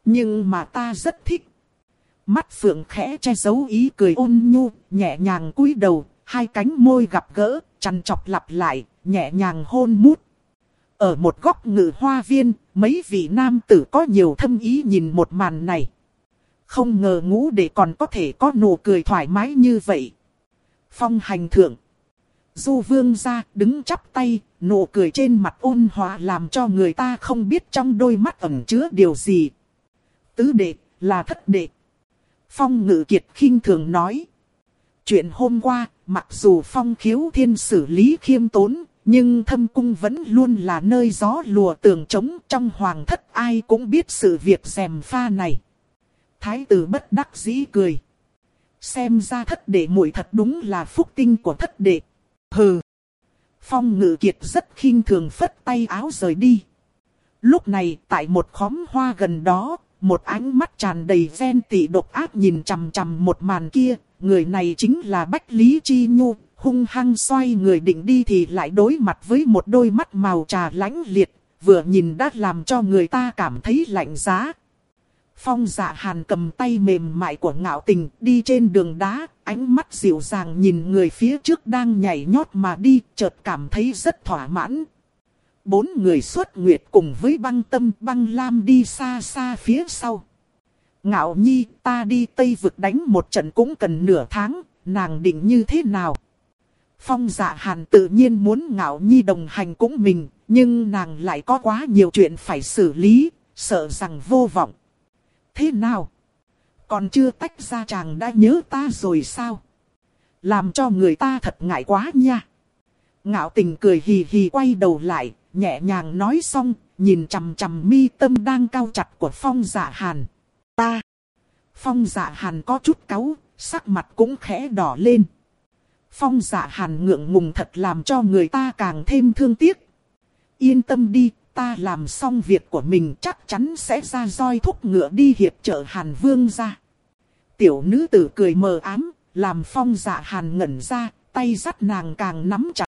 Nhưng mà ta rất thích. Mắt phượng khẽ che giấu ý cười ôn nhu, nhẹ nhàng cúi đầu, hai cánh môi gặp gỡ, chăn chọc lặp lại, nhẹ nhàng hôn mút. Ở một góc ngự hoa viên, mấy vị nam tử có nhiều thâm ý nhìn một màn này. Không ngờ ngũ để còn có thể có nụ cười thoải mái như vậy. Phong hành thượng. Du vương ra đứng chắp tay, nụ cười trên mặt ôn hòa làm cho người ta không biết trong đôi mắt ẩn chứa điều gì. Tứ đệ, là thất đệ. Phong ngự kiệt khinh thường nói. Chuyện hôm qua, mặc dù phong khiếu thiên xử lý khiêm tốn, nhưng thâm cung vẫn luôn là nơi gió lùa tường trống trong hoàng thất ai cũng biết sự việc dèm pha này. Thái tử bất đắc dĩ cười. Xem ra thất đệ muội thật đúng là phúc tinh của thất đệ. Hừ. Phong ngự kiệt rất khinh thường phất tay áo rời đi. Lúc này tại một khóm hoa gần đó, một ánh mắt tràn đầy ven tị độc ác nhìn chằm chằm một màn kia, người này chính là Bách Lý Chi Nhu, hung hăng xoay người định đi thì lại đối mặt với một đôi mắt màu trà lãnh liệt, vừa nhìn đã làm cho người ta cảm thấy lạnh giá. Phong dạ hàn cầm tay mềm mại của ngạo tình đi trên đường đá, ánh mắt dịu dàng nhìn người phía trước đang nhảy nhót mà đi, chợt cảm thấy rất thỏa mãn. Bốn người xuất nguyệt cùng với băng tâm băng lam đi xa xa phía sau. Ngạo nhi ta đi Tây vực đánh một trận cũng cần nửa tháng, nàng định như thế nào? Phong dạ hàn tự nhiên muốn ngạo nhi đồng hành cũng mình, nhưng nàng lại có quá nhiều chuyện phải xử lý, sợ rằng vô vọng. Thế nào? Còn chưa tách ra chàng đã nhớ ta rồi sao? Làm cho người ta thật ngại quá nha. Ngạo tình cười hì hì quay đầu lại, nhẹ nhàng nói xong, nhìn chằm chằm mi tâm đang cao chặt của phong dạ hàn. Ta! Phong dạ hàn có chút cáu, sắc mặt cũng khẽ đỏ lên. Phong dạ hàn ngượng ngùng thật làm cho người ta càng thêm thương tiếc. Yên tâm đi, ta làm xong việc của mình chắc chắn sẽ ra roi thúc ngựa đi hiệp trợ hàn vương ra. Tiểu nữ tử cười mờ ám, làm phong dạ hàn ngẩn ra, tay dắt nàng càng nắm chặt.